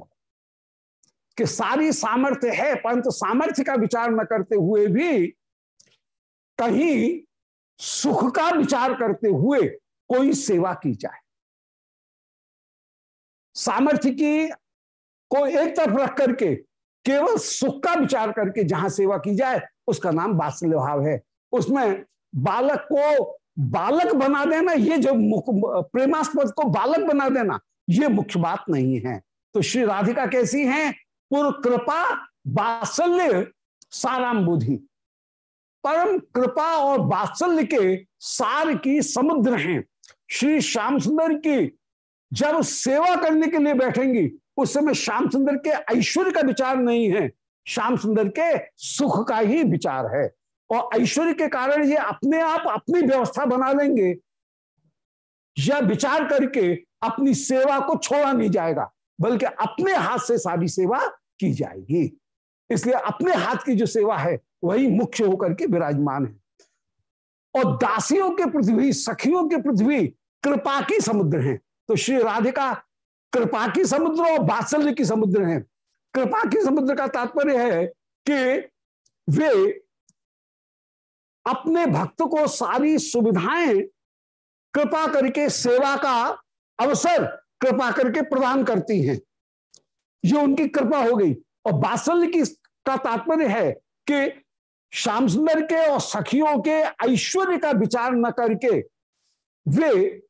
कि सारी सामर्थ्य है, परंतु सामर्थ्य का विचार न करते हुए भी, कहीं सुख का विचार करते हुए कोई सेवा की जाए। सामर्थ्य की को एक तरफ़ रख करके, केवल सुख का विचार करके जहाँ सेवा की जाए, उसका नाम बात्सल्य भाव है। उसमें बालक को बालक बना देना, ये जो प्रेमास्पद को बालक बना देना, ये मुख्य बात नहीं है। तो श्री राधिका कैसी हैं? पुर कृपा बात्सल्य साराम बुद्धि। परम कृपा और बात्सल्य के सार की समुद्र हैं। श्री श्याम सुंदर की जब सेवा करने के लिए बैठेंगी उस समय श्याम सुंदर के ऐश्वर्य का विचार नहीं है। श्याम सुंदर के सुख का ही विचार है। और ऐश्वर्य के कारण ये अपने आप अपनी व्यवस्था बना लेंगे। यह विचार करके अपनी सेवा को छोड़ा नहीं जाएगा, बल्कि अपने हाथ से सारी सेवा की जाएगी। इसलिए अपने हाथ की जो सेवा है, वही मुख्य होकर के विराजमान है। और दासियों के पृथ्वी, सखियों के पृथ्वी, कृपा की समुद्र है। तो श्री राधिका कृपा की समुद्र और बात्सल्य की समुद्र है। कृपा की समुद्र का तात्पर्य है कि वे अपने भक्त को सारी सुविधाएँ कृपा करके, सेवा का अवसर कृपा करके प्रदान करती हैं। ये उनकी कृपा हो गई। और बात्सल्य की का तात्पर्य है कि श्याम सुंदर के और सखियों के ऐश्वर्य का विचार न करके वे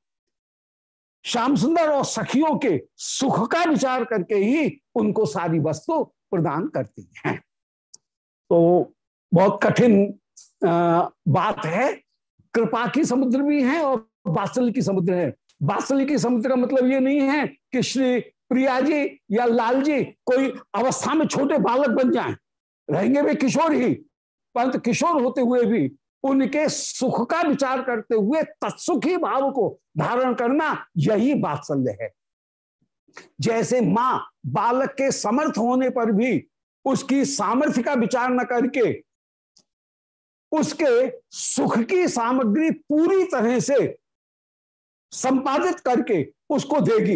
श्याम सुंदर और सखियों के सुख का विचार करके ही उनको सारी वस्तु प्रदान करती हैं। तो बहुत कठिन बात है। कृपा की समुद्र भी है और बासल की समुद्र है। बासल की समुद्र का मतलब ये नहीं है कि श्री प्रिया जी या लाल जी कोई अवस्था में छोटे बालक बन जाएँ। रहेंगे वे किशोर ही, परंतु किशोर होते हुए भी उनके सुख का विचार करते हुए तत्सुखी भाव को धारण करना यही बात्सल्य है। जैसे माँ बालक के समर्थ होने पर भी उसकी सामर्थ्य का विचार न करके उसके सुख की सामग्री पूरी तरह से संपादित करके उसको देगी।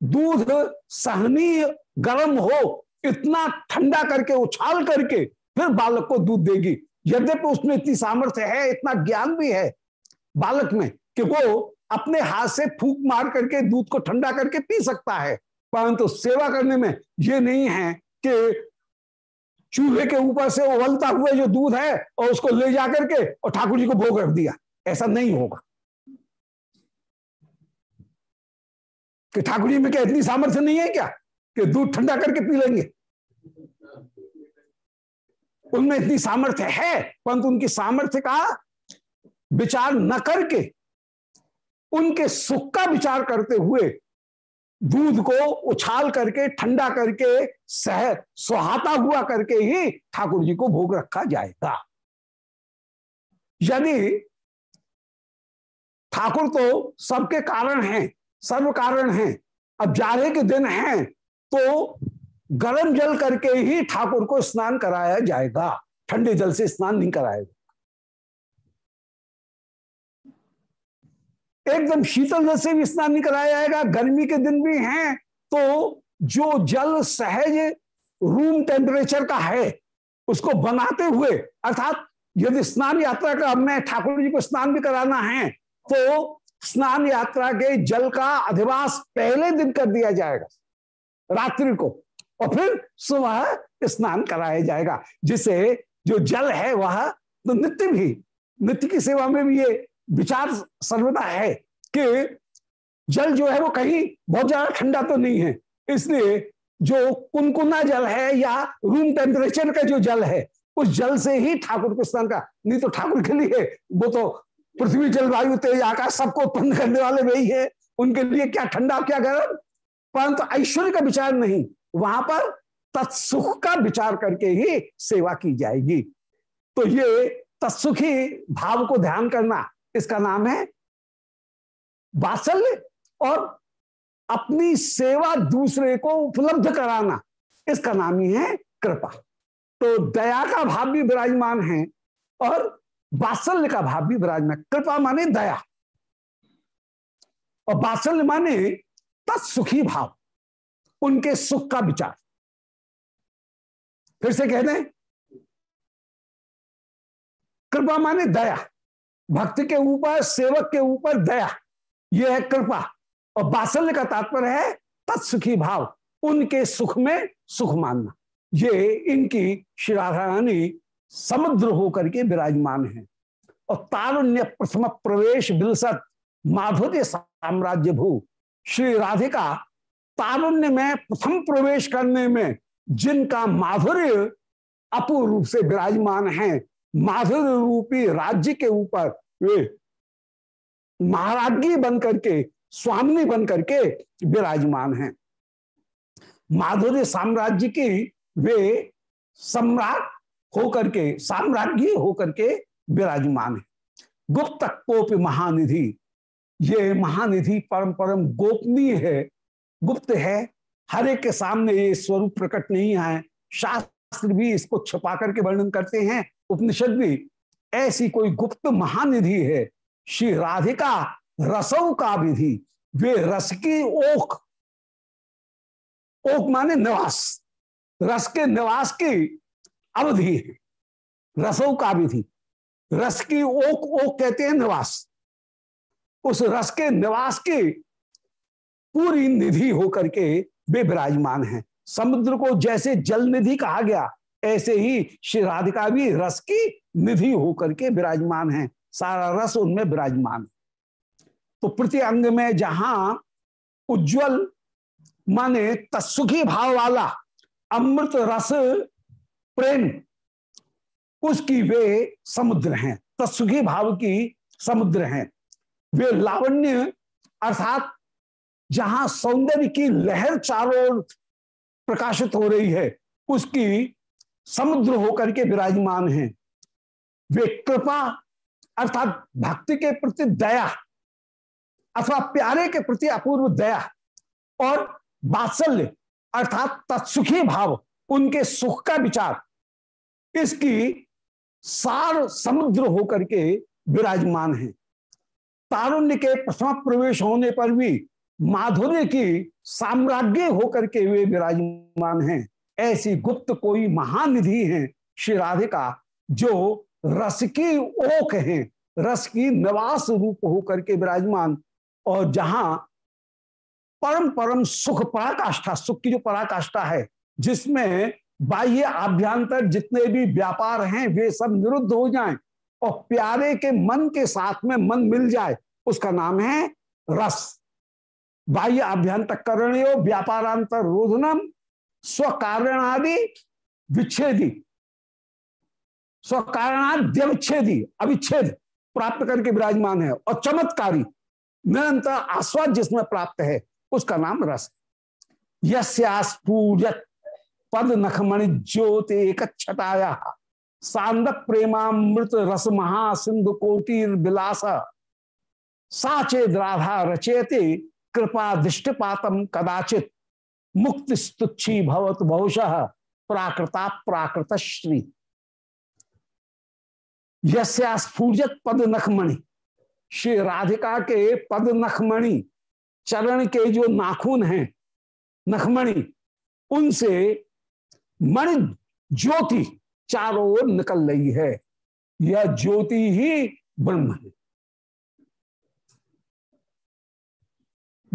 दूध सहनीय गर्म हो, इतना ठंडा करके, उछाल करके फिर बालक को दूध देगी। यद्यपि उसमें इतनी सामर्थ्य है, इतना ज्ञान भी है बालक में कि वो अपने हाथ से फूक मार करके, दूध को ठंडा करके पी सकता है। परंतु सेवा करने में ये नहीं है कि चूल्हे के ऊपर से उबलता हुआ जो दूध है और उसको ले जाकर के और ठाकुर जी को भोग रख दिया। ऐसा नहीं होगा। कि ठाकुर जी में क्या इतनी सामर्थ्य नहीं है क्या? कि दूध ठंडा करके पी लेंगे? उनमें इतनी सामर्थ्य है? परंतु उनकी सामर्थ्य का विचार न करके, उनके सुख का विचार करते हुए दूध को उछाल करके, ठंडा करके, सह, सुहाता हुआ करके ही ठाकुर जी को भोग रखा जाएगा। यदि ठाकुर तो सबके कारण हैं सर्व कारण हैं। अब जाड़े के दिन हैं तो गर्म जल करके ही ठाकुर को स्नान कराया जाएगा। ठंडे जल से स्नान नहीं कराएगा। एकदम शीतल जल से भी स्नान नहीं कराया जाएगा। गर्मी के दिन भी हैं तो जो जल सहज रूम टेम्परेचर का है, उसको बनाते हुए, अर्थात यदि स्नान यात्रा का मैं ठाकुर जी को स्नान भी कराना है तो स्नान यात्रा के जल का अधिवास पहले दिन कर दिया जाएगा। रात्रि को और फिर सुबह स्नान कराया जाएगा, जिससे जो जल है वह तो नित्य भी, नित्य की सेवा में भी ये विचार सर्वदा है कि जल जो है वो कहीं बहुत ज़्यादा ठंडा तो नहीं है। इसलिए जो कुनकुना जल है या रूम टेम्परेचर का जो जल है, उस जल से ही ठाकुर को स्नान का नहीं तो ठाकुर के लिए वो तो पृथ्वी, जलवायु, तेज आकाश सबको उत्पन्न करने वाले वही है। उनके लिए क्या ठंडा, क्या गर्म? परंतु ऐश्वर्य का विचार नहीं। वहाँ पर तत्सुख का विचार करके ही सेवा की जाएगी। तो ये तत्सुखी भाव को ध्यान करना, इसका नाम है वात्सल्य और अपनी सेवा दूसरे को उपलब्ध कराना, इसका नाम ही है कृपा। तो दया का भाव भी विराजमान है और वात्सल्य का भाव भी विराजमान। कृपा माने दया और वात्सल्य माने तत्सुखी भाव। उनके सुख का विचार। फिर से कह दें कृपा माने दया। भक्त के ऊपर, सेवक के ऊपर दया यह है कृपा। और बासल्य का तात्पर्य है तत्सुखी भाव, उनके सुख में सुख मानना। ये इनकी श्री समुद्र होकर के विराजमान है। और तारुण्य प्रथम प्रवेश बिलसत माधुर्य साम्राज्य भू। श्री राधिका तारुण्य में प्रथम प्रवेश करने में जिनका माधुर्य अपूर्व रूप से विराजमान है, माधुर्य रूपी राज्य के ऊपर वे महाराज्ञी बन करके स्वामी बन करके विराजमान हैं। माधुर्य साम्राज्य की वे सम्राट होकर के, साम्राज्ञी होकर के विराजमान है। गुप्त कोप महानिधि, ये महानिधि परम परम गोपनीय है। गुप्त है, हर एक के सामने ये स्वरूप प्रकट नहीं है शास्त्र भी इसको छुपा करके वर्णन करते हैं। उपनिषद भी, ऐसी कोई गुप्त महानिधि है, श्री राधिका रसों का विधि, वे रस की ओख ओक माने निवास, रस के निवास की अवधि है। रसों का विधि, रस की ओक ओक कहते हैं निवास। उस रस के निवास की पूरी निधि होकर के वे विराजमान हैं। समुद्र को जैसे जल निधि कहा गया, ऐसे ही श्री राधिका भी रस की निधि होकर के विराजमान है। सारा रस उनमें विराजमान तो प्रति अंग में जहाँ उज्जवल माने तत्सुखी भाव वाला अमृत रस प्रेम, उसकी वे समुद्र हैं। तत्सुखी भाव की समुद्र हैं। वे लावण्य अर्थात जहाँ सौंदर्य की लहर चारों प्रकाशित हो रही है, उसकी समुद्र होकर के विराजमान हैं। वे कृपा अर्थात भक्ति के प्रति दया अथवा प्यारे के प्रति अपूर्व दया और बात्सल्य अर्थात तत्सुखी भाव, उनके सुख का विचार, इसकी सार समुद्र होकर के विराजमान है। तारुण्य के प्रथम प्रवेश होने पर भी माधुर्य की साम्राज्य होकर के वे विराजमान हैं। ऐसी गुप्त कोई महानिधि है श्री राधिका, जो रस की ओक है। रस की निवास रूप होकर के विराजमान। और जहाँ परम परम सुख पराकाष्ठा, सुख की जो पराकाष्ठा है, जिसमें बाह्य आभ्यंतर जितने भी व्यापार हैं, वे सब निरुद्ध हो जाएँ और प्यारे के मन के साथ में मन मिल जाए, उसका नाम है रस। बाह्य अभ्यंतर करणीय व्यापारांतर रोधनम स्व कारणादि विच्छेदी। स्व कारणाद्यविच्छेदी अविच्छेद प्राप्त करके विराजमान है और चमत्कारी, निरंतर आस्वाद जिसमें प्राप्त है, उसका नाम रस यस्यास्फूर्यत पद नखमणि ज्योत एक छटाया सांद प्रेमामृत रस महा सिंधु कोटिर विलास साचे राधा रचेते कृपा दृष्टिपातम कदाचित मुक्त स्तुच्छी भवत बहुश प्राकृता प्राकृत श्री यस्यास्फूर्जत पद नखमणि श्री राधिका के पद नखमणि चरण के जो नाखून हैं, नखमणि, उनसे मणि ज्योति चारों ओर निकल रही है। यह ज्योति ही ब्रह्म है।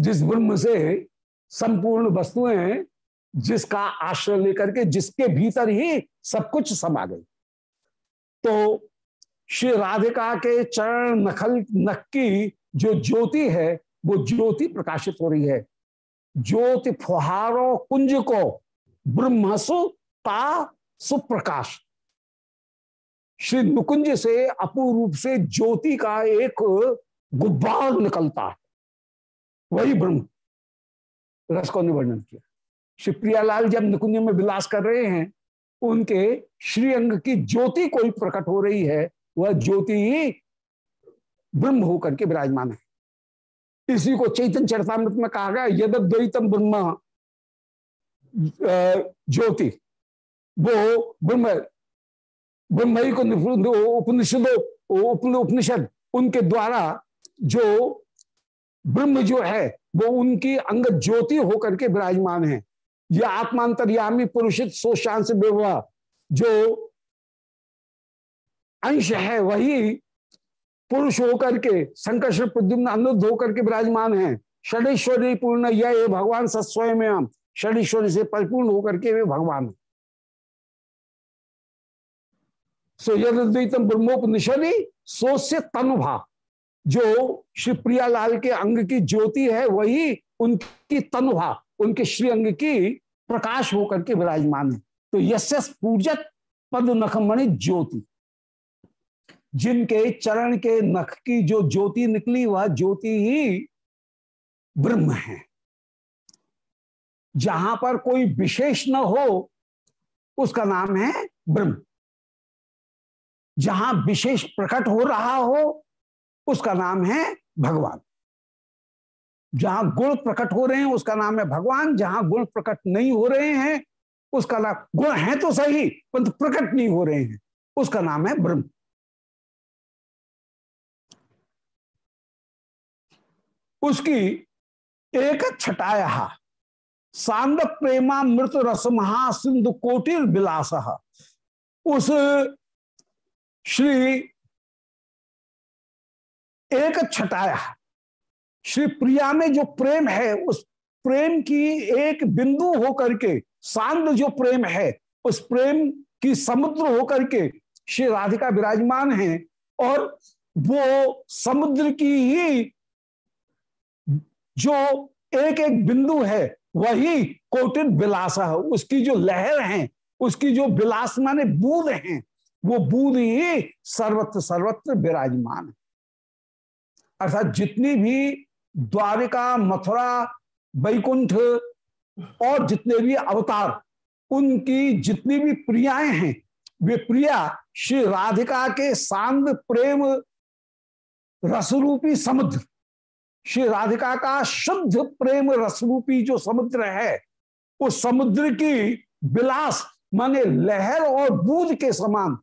जिस ब्रह्म से संपूर्ण वस्तुएँ जिसका आश्रय लेकर के जिसके भीतर ही सब कुछ समा गई। तो श्री राधिका के चरण नखल नख की जो ज्योति है, वो ज्योति प्रकाशित हो रही है। ज्योति फुहारो कुंज को, ब्रह्मसु का सुप्रकाश। श्री नुकुंज से अपूर्व रूप से ज्योति का एक गुब्बार निकलता है। वही ब्रह्म। रस को वर्णन किया। श्री प्रियालाल जब निकुंज में विलास कर रहे हैं। उनके श्रीअंग की ज्योति कोई प्रकट हो रही है, वह ज्योति ही ब्रह्म होकर के विराजमान है। इसी को चैतन्य चरतामृत में कहा गया यद्वैतम ब्रह्म ज्योति। वो ब्रह्म ब्रह्म को उपनिषदों, उपनिषद, उनके द्वारा जो ब्रह्म जो है, वो उनकी अंग ज्योति होकर के विराजमान है। यह आत्मांतरयामी पुरुषित सोशांश विवाह, जो अंश है, वही पुरुष होकर के संकर्षण प्रद्युम्न अनुद्ध होकर के विराजमान है। षडेश्वरी पूर्ण यह भगवान सस्वयं षडेश्वरी से परिपूर्ण होकर के वे भगवान सो यद्वैतम ब्रह्मोपनिषदि सो से तनुभा। जो श्री प्रियालाल के अंग की ज्योति है, वही उनकी तनुभा उनके श्री अंग की प्रकाश होकर के विराजमान है। तो यश पूजत पद नखमणि ज्योति, जिनके चरण के नख की जो ज्योति निकली, वह ज्योति ही ब्रह्म है। जहाँ पर कोई विशेष न हो, उसका नाम है ब्रह्म। जहाँ विशेष प्रकट हो रहा हो उसका नाम है भगवान। जहाँ गुण प्रकट हो रहे हैं, उसका नाम है भगवान। जहाँ गुण प्रकट नहीं हो रहे हैं, उसका नाम गुण है तो सही, परंतु प्रकट नहीं हो रहे हैं, उसका नाम है ब्रह्म। उसकी एक छटाया सांद प्रेमा मृत रस महा सिंधु कोटिर विलास उस श्री एक छटाया। श्री प्रिया में जो प्रेम है, उस प्रेम की एक बिंदु होकर के, सांद जो प्रेम है, उस प्रेम की समुद्र होकर के श्री राधिका विराजमान है और वो समुद्र की ही जो एक एक बिंदु है, वही कोटिन विलास है। उसकी जो लहर है, उसकी जो विलास माने बूंद हैं, वो बूंद ही सर्वत्र सर्वत्र विराजमान है। अर्थात जितनी भी द्वारिका, मथुरा, वैकुंठ और जितने भी अवतार, उनकी जितनी भी प्रियाएँ हैं, वे प्रिया श्री राधिका के सांद प्रेम, रसरूपी समुद्र। श्री राधिका का शुद्ध प्रेम रसरूपी जो समुद्र है, उस समुद्र की विलास, माने लहर और बूझ के समान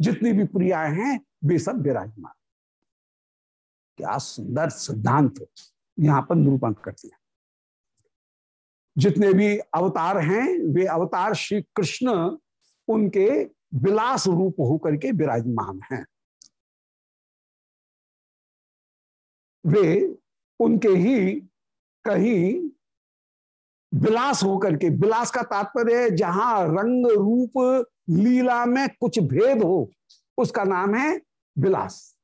जितनी भी प्रियाएँ हैं, वे सब विराजमान। क्या सुंदर सिद्धांत यहाँ पर निरूपण करते हैं। जितने भी अवतार हैं, वे अवतार श्री कृष्ण उनके विलास रूप होकर के विराजमान हैं। वे उनके ही कहीं विलास होकर के, विलास का तात्पर्य है, जहाँ रंग रूप, लीला में कुछ भेद हो, उसका नाम है विलास।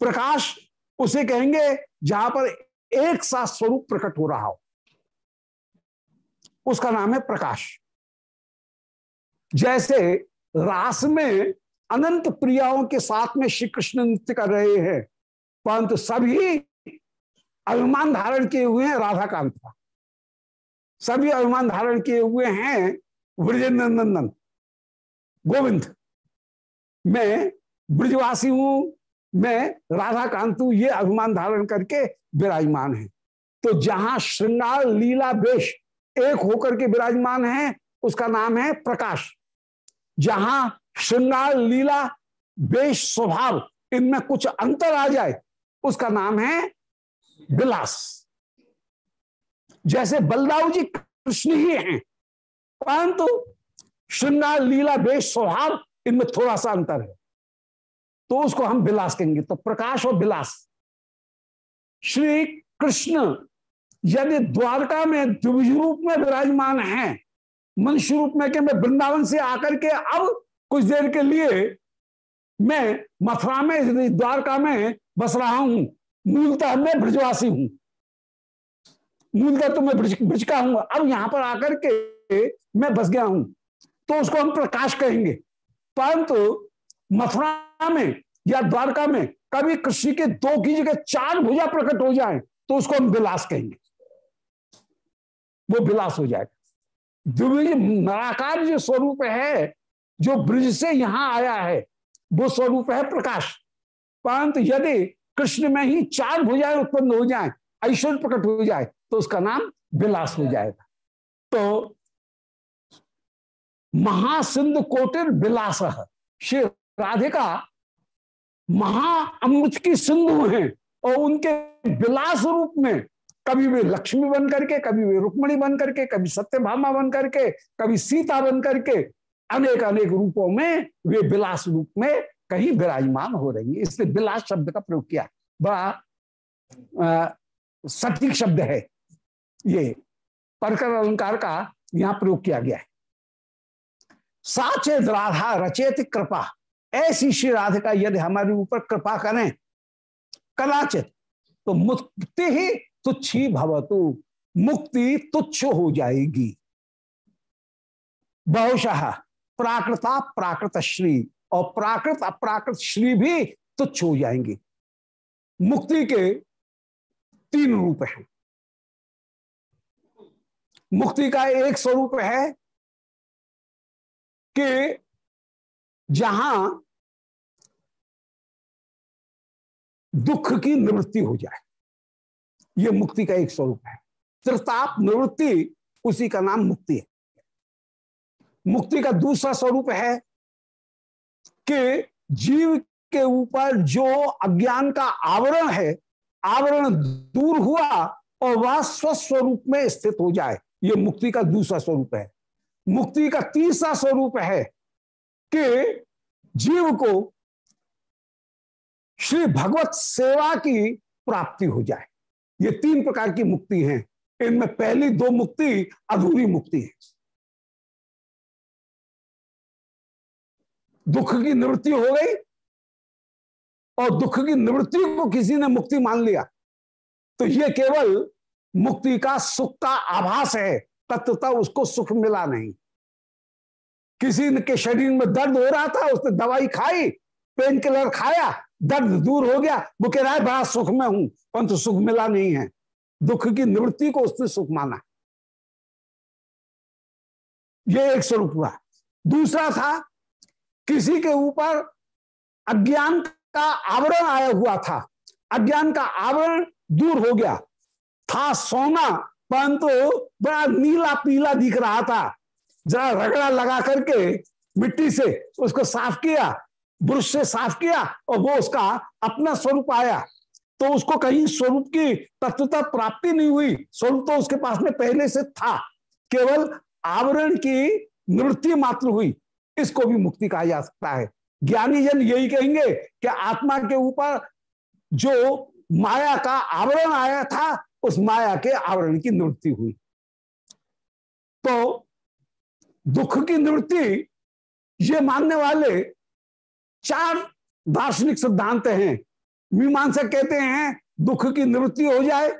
प्रकाश उसे कहेंगे, जहाँ पर एक साथ स्वरूप प्रकट हो रहा हो। उसका नाम है प्रकाश। जैसे रास में अनंत प्रियाओं के साथ में श्री कृष्ण नृत्य कर रहे हैं, परंतु सभी अभिमान धारण किए हुए हैं राधा कांत का। सभी अभिमान धारण किए हुए हैं ब्रजेंद्र नंदन गोविंद। मैं ब्रजवासी हूँ मैं राधा कांतु ये अभिमान धारण करके विराजमान है। तो जहाँ श्रृंगार लीला वेश एक होकर के विराजमान है, उसका नाम है प्रकाश। जहाँ श्रृंगार लीला वेश स्वभाव इनमें कुछ अंतर आ जाए, उसका नाम है विलास। जैसे बलदाऊ जी कृष्ण ही हैं, परंतु श्रृंगार लीला वेश स्वभाव इनमें थोड़ा सा अंतर है। तो उसको हम विलास कहेंगे। तो प्रकाश और विलास श्री कृष्ण यदि द्वारका में द्विज रूप में विराजमान है, मनुष्य रूप में कि मैं वृंदावन से आकर के अब कुछ देर के लिए मैं मथुरा में द्वारका में बस रहा हूँ, मूलतः मैं ब्रजवासी हूँ। मूलतः तो मैं ब्रज का हूँ। अब यहाँ पर आकर के मैं बस गया हूँ। तो उसको हम प्रकाश कहेंगे। परंतु मथुरा में या द्वारका में कभी कृष्ण के दो की जगह चार भुजा प्रकट हो जाए तो उसको हम विलास कहेंगे। वो विलास हो जाएगा। द्विज नराकार जो स्वरूप है, जो ब्रिज से यहाँ आया है, वो स्वरूप है प्रकाश। परंतु यदि कृष्ण में ही चार भुजाएँ उत्पन्न हो जाए, ऐश्वर्य प्रकट हो जाए तो उसका नाम विलास हो जाएगा। तो महासिंध कोटिर विलास, श्री राधिका महा अमृत की सिंधु हैं और उनके विलास रूप में कभी वे लक्ष्मी बन करके, कभी वे रुक्मणी बन करके, कभी सत्यभामा बन करके, कभी सीता बन करके अनेक अनेक रूपों में वे विलास रूप में कहीं विराजमान हो रही है। इसलिए विलास शब्द का प्रयोग किया। बड़ा सटीक शब्द है ये। परकर अलंकार का यहाँ प्रयोग किया गया है। साचे राधा रचेत कृपा। ऐसी श्री राधिका, यदि हमारे ऊपर कृपा करें, कदाचित तो मुक्ति ही तुच्छी भवतु, मुक्ति तुच्छ हो जाएगी। बहुशः प्राकृता प्राकृत श्री और प्राकृत अप्राकृत श्री भी तुच्छ हो जाएँगे। मुक्ति के तीन रूप हैं। मुक्ति का एक स्वरूप है कि जहाँ दुख की निवृत्ति हो जाए। यह मुक्ति का एक स्वरूप है। त्रिताप निवृत्ति, उसी का नाम मुक्ति है। मुक्ति का दूसरा स्वरूप है कि जीव के ऊपर जो अज्ञान का आवरण है, आवरण दूर हुआ और वह स्वस्वरूप में स्थित हो जाए। यह मुक्ति का दूसरा स्वरूप है। मुक्ति का तीसरा स्वरूप है कि जीव को श्री भगवत सेवा की प्राप्ति हो जाए। ये तीन प्रकार की मुक्ति है। इनमें पहली दो मुक्ति, अधूरी मुक्ति है। दुख की निवृत्ति हो गई और दुख की निवृत्ति को किसी ने मुक्ति मान लिया। तो ये केवल मुक्ति का सुख का आभास है। तत्वता उसको सुख मिला नहीं। किसी के शरीर में दर्द हो रहा था, उसने दवाई खाई, पेन किलर खाया, दर्द दूर हो गया। वो कह रहा है, बड़ा सुख में हूँ, परंतु सुख मिला नहीं है। दुख की निवृत्ति को उसने सुख माना। ये एक स्वरूप हुआ। दूसरा था, किसी के ऊपर अज्ञान का आवरण आया हुआ था। अज्ञान का आवरण दूर हो गया। था सोना, परंतु बड़ा नीला पीला दिख रहा था। जरा रगड़ा लगा करके मिट्टी से उसको साफ़ किया, ब्रुश से साफ़ किया और वो उसका अपना स्वरूप आया। तो उसको कहीं स्वरूप की तत्वता प्राप्ति नहीं हुई। स्वरूप तो उसके पास में पहले से था। केवल आवरण की निवृत्ति मात्र हुई। इसको भी मुक्ति कहा जा सकता है। ज्ञानी जन यही कहेंगे कि आत्मा के ऊपर जो माया का आवरण आया था, उस माया के आवरण की निवृत्ति हुई। तो दुख की निवृत्ति, ये मानने वाले चार दार्शनिक सिद्धांत हैं। मीमांसक कहते हैं, दुख की निवृत्ति हो जाए,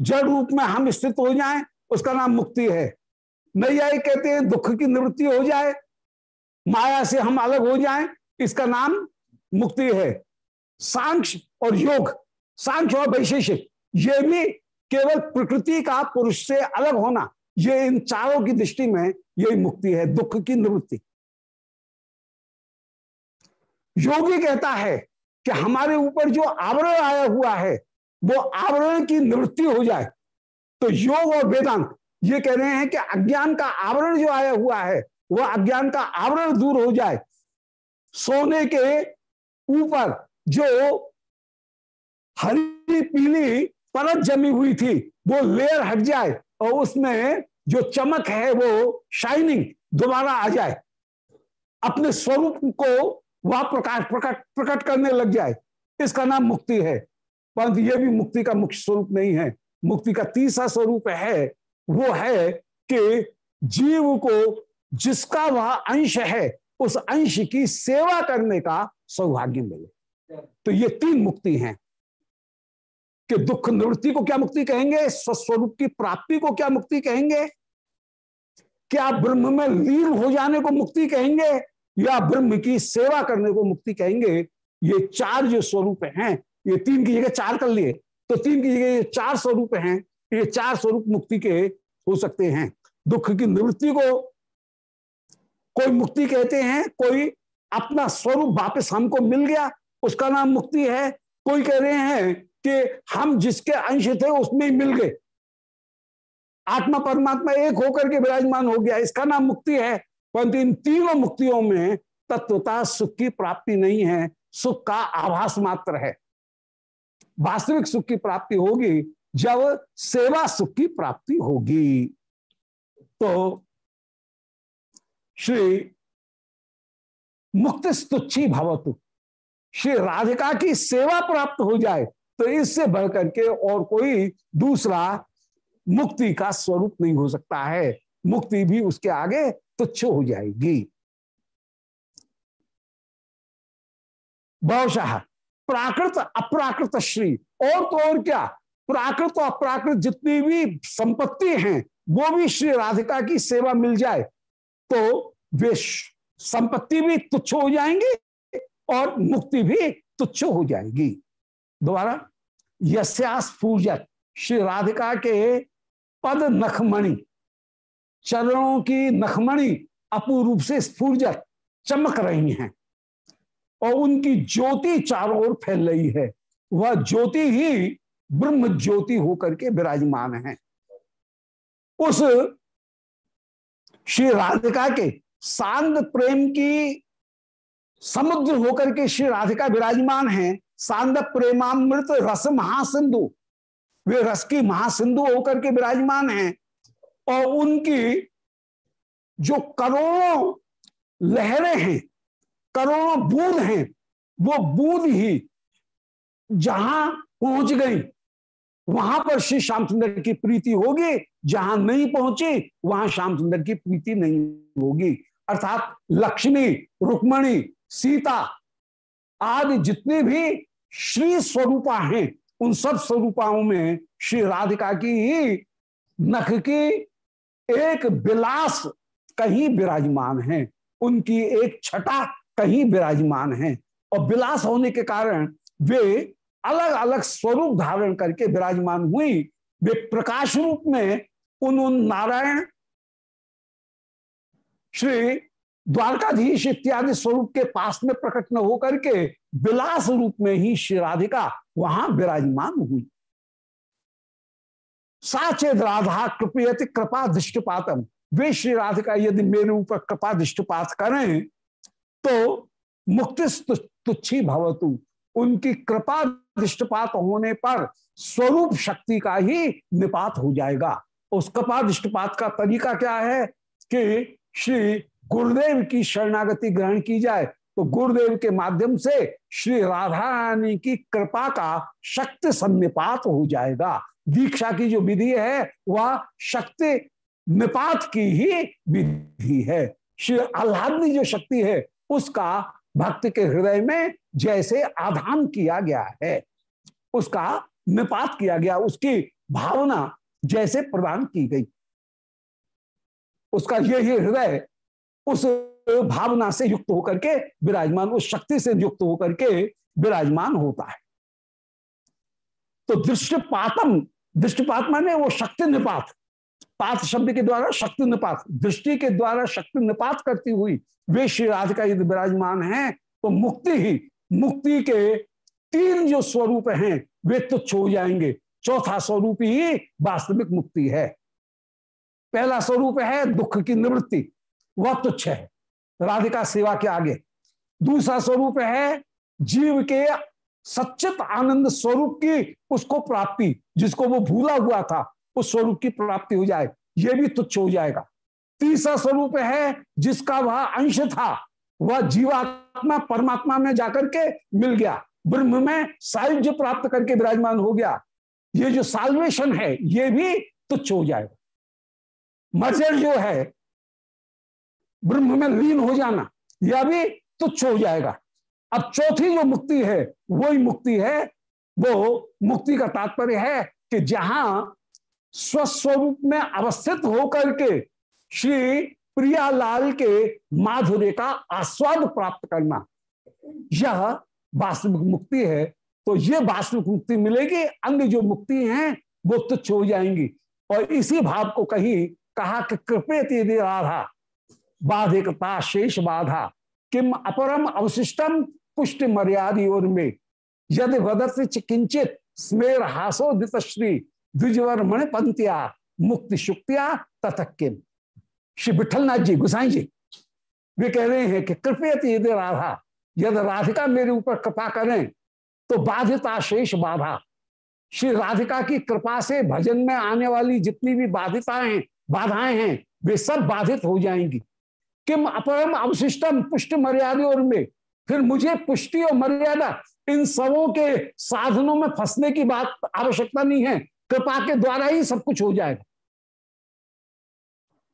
जड़ रूप में हम स्थित हो जाएँ, उसका नाम मुक्ति है। नैयायी कहते हैं, दुख की निवृत्ति हो जाए, माया से हम अलग हो जाएँ, इसका नाम मुक्ति है। सांख्य और योग, सांख्य और वैशेषिक, ये भी केवल प्रकृति का पुरुष से अलग होना ये इन चारों की दृष्टि में यही मुक्ति है, दुख की निवृत्ति। योगी कहता है कि हमारे ऊपर जो आवरण आया हुआ है, वो आवरण की निवृत्ति हो जाए। तो योग और वेदांत ये कह रहे हैं कि अज्ञान का आवरण जो आया हुआ है, वह अज्ञान का आवरण दूर हो जाए। सोने के ऊपर जो हरी पीली परत जमी हुई थी, वो लेयर हट जाए और उसमें जो चमक है वो शाइनिंग दोबारा आ जाए। अपने स्वरूप को वह प्रकाश प्रकट प्रकट करने लग जाए। इसका नाम मुक्ति है। परंतु यह भी मुक्ति का मुख्य स्वरूप नहीं है। मुक्ति का तीसरा स्वरूप है, वो है कि जीव को जिसका वह अंश है, उस अंश की सेवा करने का सौभाग्य मिले। तो ये तीन मुक्ति हैं। कि दुख निवृत्ति को क्या मुक्ति कहेंगे? स्वस्वरूप की प्राप्ति को क्या मुक्ति कहेंगे? क्या ब्रह्म में लीन हो जाने को मुक्ति कहेंगे? या ब्रह्म की सेवा करने को मुक्ति कहेंगे? ये चार जो स्वरूप हैं, ये तीन की जगह चार कर लिए तो तीन की जगह ये चार स्वरूप हैं, ये चार स्वरूप मुक्ति के हो सकते हैं। दुख की निवृत्ति को कोई मुक्ति कहते हैं, कोई अपना स्वरूप वापस हमको मिल गया, उसका नाम मुक्ति है, कोई कह रहे हैं कि हम जिसके अंश थे उसमें ही मिल गए। आत्मा परमात्मा एक होकर के विराजमान हो गया। इसका नाम मुक्ति है, परंतु इन तीनों मुक्तियों में तत्वता सुख की प्राप्ति नहीं है। सुख का आभास मात्र है। वास्तविक सुख की प्राप्ति होगी जब सेवा सुख की प्राप्ति होगी। तो श्री मुक्त स्तुच्छी भवतु। श्री राधिका की सेवा प्राप्त हो जाए तो इससे बढ़कर के और कोई दूसरा मुक्ति का स्वरूप नहीं हो सकता है। मुक्ति भी उसके आगे तुच्छ हो जाएगी। बहुशः प्राकृत अप्राकृत श्री, और तो और क्या? प्राकृत और अप्राकृत जितनी भी संपत्ति हैं, वो भी श्री राधिका की सेवा मिल जाए तो वे संपत्ति भी तुच्छ हो जाएँगी और मुक्ति भी तुच्छ हो जाएगी। दोबारा, यस्यास पूजक श्री राधिका के पद नखमणि, चरणों की नखमणि अपूर्व से स्फूर्जक चमक रही हैं और उनकी ज्योति चारों ओर फैल रही है। वह ज्योति ही ब्रह्म ज्योति होकर के विराजमान है। उस श्री राधिका के सांद प्रेम की समुद्र होकर के श्री राधिका विराजमान है। सांद प्रेमामृत रस महासिंधु। वे रस की महासिंधु होकर के विराजमान हैं और उनकी जो करोड़ों लहरें हैं, करोड़ों बूंद हैं, वो बूंद ही जहाँ पहुँच गई, वहाँ पर श्री श्याम सुंदर की प्रीति होगी, जहाँ नहीं पहुँची, वहाँ श्याम सुंदर की प्रीति नहीं होगी। अर्थात लक्ष्मी, रुक्मणी, सीता, आदि जितने भी श्री स्वरूपा हैं। उन सब स्वरूपाओं में श्री राधिका की ही नख की एक विलास कहीं विराजमान है। उनकी एक छटा कहीं विराजमान है। और विलास होने के कारण वे अलग अलग स्वरूप धारण करके विराजमान हुई। वे प्रकाश रूप में उन उन नारायण, श्री द्वारकाधीश इत्यादि स्वरूप के पास में प्रकट न होकर के विलास रूप में ही श्री राधिका वहाँ विराजमान हुई। साचेद राधा कृपयति कृपा दृष्टिपातम। वे श्री राधिका, यदि मेरे ऊपर कृपा दृष्टिपात करें तो मुक्ति तुच्छी भवतु। उनकी कृपा दृष्टिपात होने पर स्वरूप शक्ति का ही निपात हो जाएगा। उस कृपा दृष्टिपात का तरीका क्या है कि श्री गुरुदेव की शरणागति ग्रहण की जाए तो गुरुदेव के माध्यम से श्री राधा रानी की कृपा का शक्ति सन्निपात हो जाएगा। दीक्षा की जो विधि है, वह शक्ति निपात की ही विधि है। श्री आह्लादनी जो शक्ति है, उसका भक्त के हृदय में जैसे आधान किया गया है, उसका निपात किया गया, उसकी भावना जैसे प्रदान की गई। उसका यही हृदय उस भावना से युक्त होकर के विराजमान, उस शक्ति से युक्त होकर के विराजमान होता है। तो दृष्टिपातम, दृष्टिपात माने वो शक्ति निपात। पात शब्द के द्वारा शक्ति निपात, दृष्टि के द्वारा शक्ति निपात करती हुई वे श्री राधिका यदि विराजमान है तो मुक्ति ही, मुक्ति के तीन जो स्वरूप हैं, वे तुच्छ हो जाएँगे। चौथा स्वरूप ही वास्तविक मुक्ति है। पहला स्वरूप है दुख की निवृत्ति, वह तुच्छ है। राधिका सेवा के आगे। दूसरा स्वरूप है जीव के सच्चित आनंद स्वरूप की उसको प्राप्ति, जिसको वो भूला हुआ था, उस स्वरूप की प्राप्ति हो जाए, ये भी तुच्छ हो जाएगा। तीसरा स्वरूप है जिसका वह अंश था, वह जीवात्मा परमात्मा में जाकर के मिल गया, ब्रह्म में सायुज्य प्राप्त करके विराजमान हो गया। ये जो साल्वेशन है, ये भी तुच्छ हो जाएगा। मर्जर जो है ब्रह्म में लीन हो जाना, यह भी तुच्छ हो जाएगा। अब चौथी जो मुक्ति है, वही मुक्ति है, वो मुक्ति का तात्पर्य है कि जहाँ स्वस्वरूप में अवस्थित होकर के श्री प्रियालाल के माधुर्य का आस्वाद प्राप्त करना, यह वास्तविक मुक्ति है। तो ये वास्तविक मुक्ति मिलेगी, अन्य जो मुक्ति हैं, वो तुच्छ हो जाएँगी। और इसी भाव को कहीं कहा कि कृपेत यदि राधा बाधिकता शेष बाधा किम अपरम अवशिष्टम पुष्टि मर्यादी में यदि किंचित स्मेर हासो दितश्री द्विजवर मण पंत्या मुक्ति शुक्तिया तथक किम? श्री विठलनाथ जी गुसाई जी वे कह रहे हैं कि कृपयत यदि राधा, यदि राधिका मेरे ऊपर कृपा करें तो बाधिता शेष बाधा श्री राधिका की कृपा से भजन में आने वाली जितनी भी बाधिताएँ बाधाएँ हैं, वे सब बाधित हो जाएँगी। किम अपरम अवशिष्टम पुष्ट मर्यादा और में। फिर मुझे पुष्टि और मर्यादा, इन सबों के साधनों में फंसने की बात आवश्यकता नहीं है। कृपा के द्वारा ही सब कुछ हो जाएगा।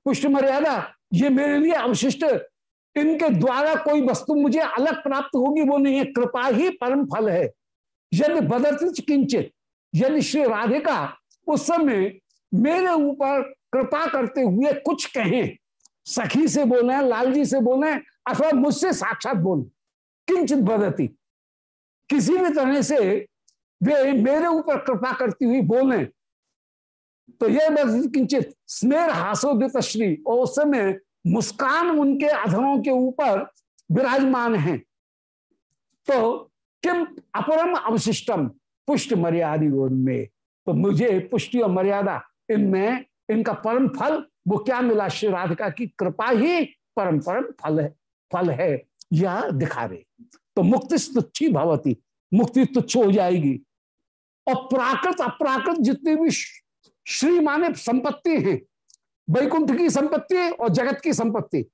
पुष्ट मर्यादा, ये मेरे लिए अवशिष्ट। इनके द्वारा कोई वस्तु मुझे अलग प्राप्त होगी, वो नहीं है। कृपा ही परम फल है। यदि बदर्थ किंचित, यदि श्री राधिका उस समय मेरे ऊपर कृपा करते हुए कुछ कहें सखी से बोले लाल जी से बोले अथवा मुझसे साक्षात बोले। किंचित बदती। किसी भी तरह से वे मेरे ऊपर कृपा करती हुई बोले तो यह किंचित स्नेह हासोदित श्री, और उस समय मुस्कान उनके अधरों के ऊपर विराजमान है। तो किम अपरम अवशिष्टम पुष्ट मर्यादा में। तो मुझे पुष्टि और मर्यादा, इनमें इनका परम फल वो क्या मिला श्री राधिका की कृपा ही परम परम फल है फल है यह दिखा रहे तो मुक्ति तुच्छी भवती, मुक्ति तुच्छ हो जाएगी। और प्राकृत, अपराकृत जितनी भी श्री माने संपत्ति है, वैकुंठ की संपत्ति और जगत की संपत्ति,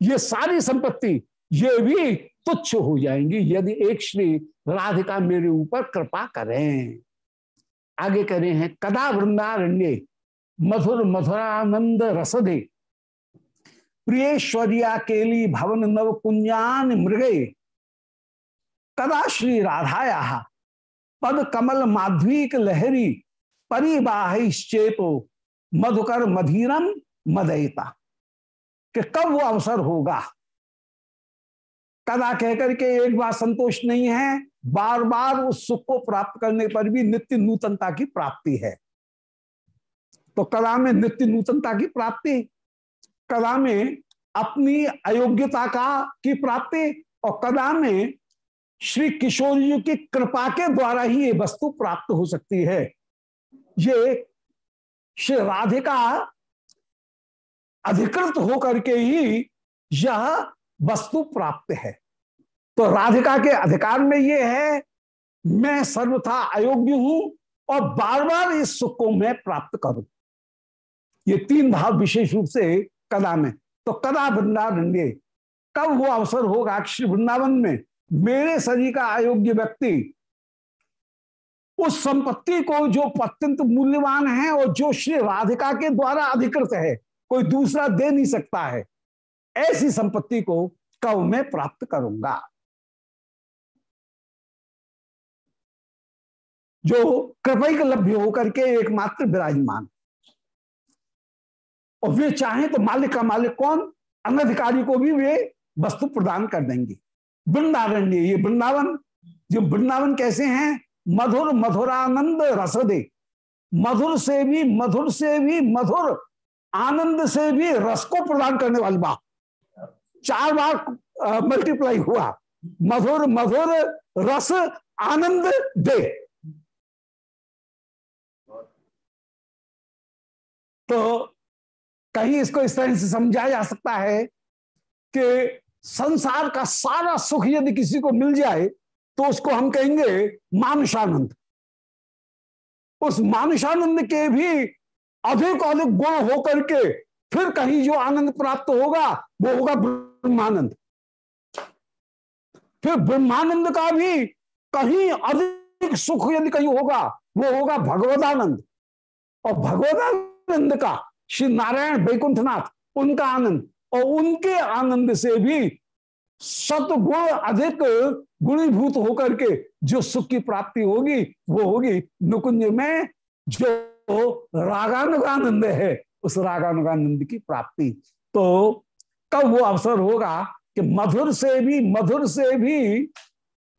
ये सारी संपत्ति, ये भी तुच्छ हो जाएँगी यदि एक श्री राधिका मेरे ऊपर कृपा करें। आगे करें हैं, कदा वृंदारण्य मधुर मधुरानंद रसदे। प्रियश्वर्या केली भवन नव कुंजान मृगे। कदा श्री राधाया, पद कमल माध्वीक लहरी, परिबाहिश्चेतो मधुकर मधीरम मदयता। कि कब वो अवसर होगा? कदा कहकर के एक बार संतोष नहीं है बार बार उस सुख को प्राप्त करने पर भी नित्य नूतनता की प्राप्ति है। तो कला में नित्य नूतनता की प्राप्ति कला में अपनी अयोग्यता का, की प्राप्ति और कदा में श्री किशोर जी की कृपा के द्वारा ही ये वस्तु प्राप्त हो सकती है। ये श्री राधिका अधिकृत होकर के ही यह वस्तु प्राप्त है। तो राधिका के अधिकार में ये है, मैं सर्वथा अयोग्य हूँ और बार बार इस सुख को मैं प्राप्त करूँ। ये तीन भाव विशेष रूप से कदा में। तो कदा वृंदावन कब वो अवसर होगा श्री वृंदावन में? मेरे शरीर का अयोग्य व्यक्ति उस संपत्ति को जो अत्यंत मूल्यवान है और जो श्री राधिका के द्वारा अधिकृत है, कोई दूसरा दे नहीं सकता है, ऐसी संपत्ति को कब मैं प्राप्त करूँगा? जो कृपैक लभ्य होकर के एकमात्र विराजमान। और वे चाहें तो मालिक का मालिक कौन? अनधिकारी को भी वे वस्तु प्रदान कर देंगे। वृंदारण्य ये वृंदावन, जो वृंदावन कैसे हैं? मधुर मधुरानंद रसदे। मधुर से भी, मधुर से भी, मधुर आनंद से भी रस को प्रदान करने वाली बात। चार बार मल्टीप्लाई हुआ। मधुर मधुर रस आनंद दे। तो कहीं इसको इस तरह से समझा जा सकता है कि संसार का सारा सुख यदि किसी को मिल जाए तो उसको हम कहेंगे मानुषानंद। उस मानुषानंद के भी अधिक अधिक गुण होकर के फिर कहीं जो आनंद प्राप्त होगा, वो होगा ब्रह्मानंद। फिर ब्रह्मानंद का भी कहीं अधिक सुख यदि कहीं होगा, वो होगा भगवदानंद। और भगवदानंद का श्री नारायण वैकुंठनाथ, उनका आनंद। और उनके आनंद से भी सतगुण अधिक गुणीभूत होकर के जो सुख की प्राप्ति होगी, वो होगी। नुकुंज में जो रागानुगानंद है, उस रागानुगानंद की प्राप्ति। तो कब वो अवसर होगा कि मधुर से भी, मधुर से भी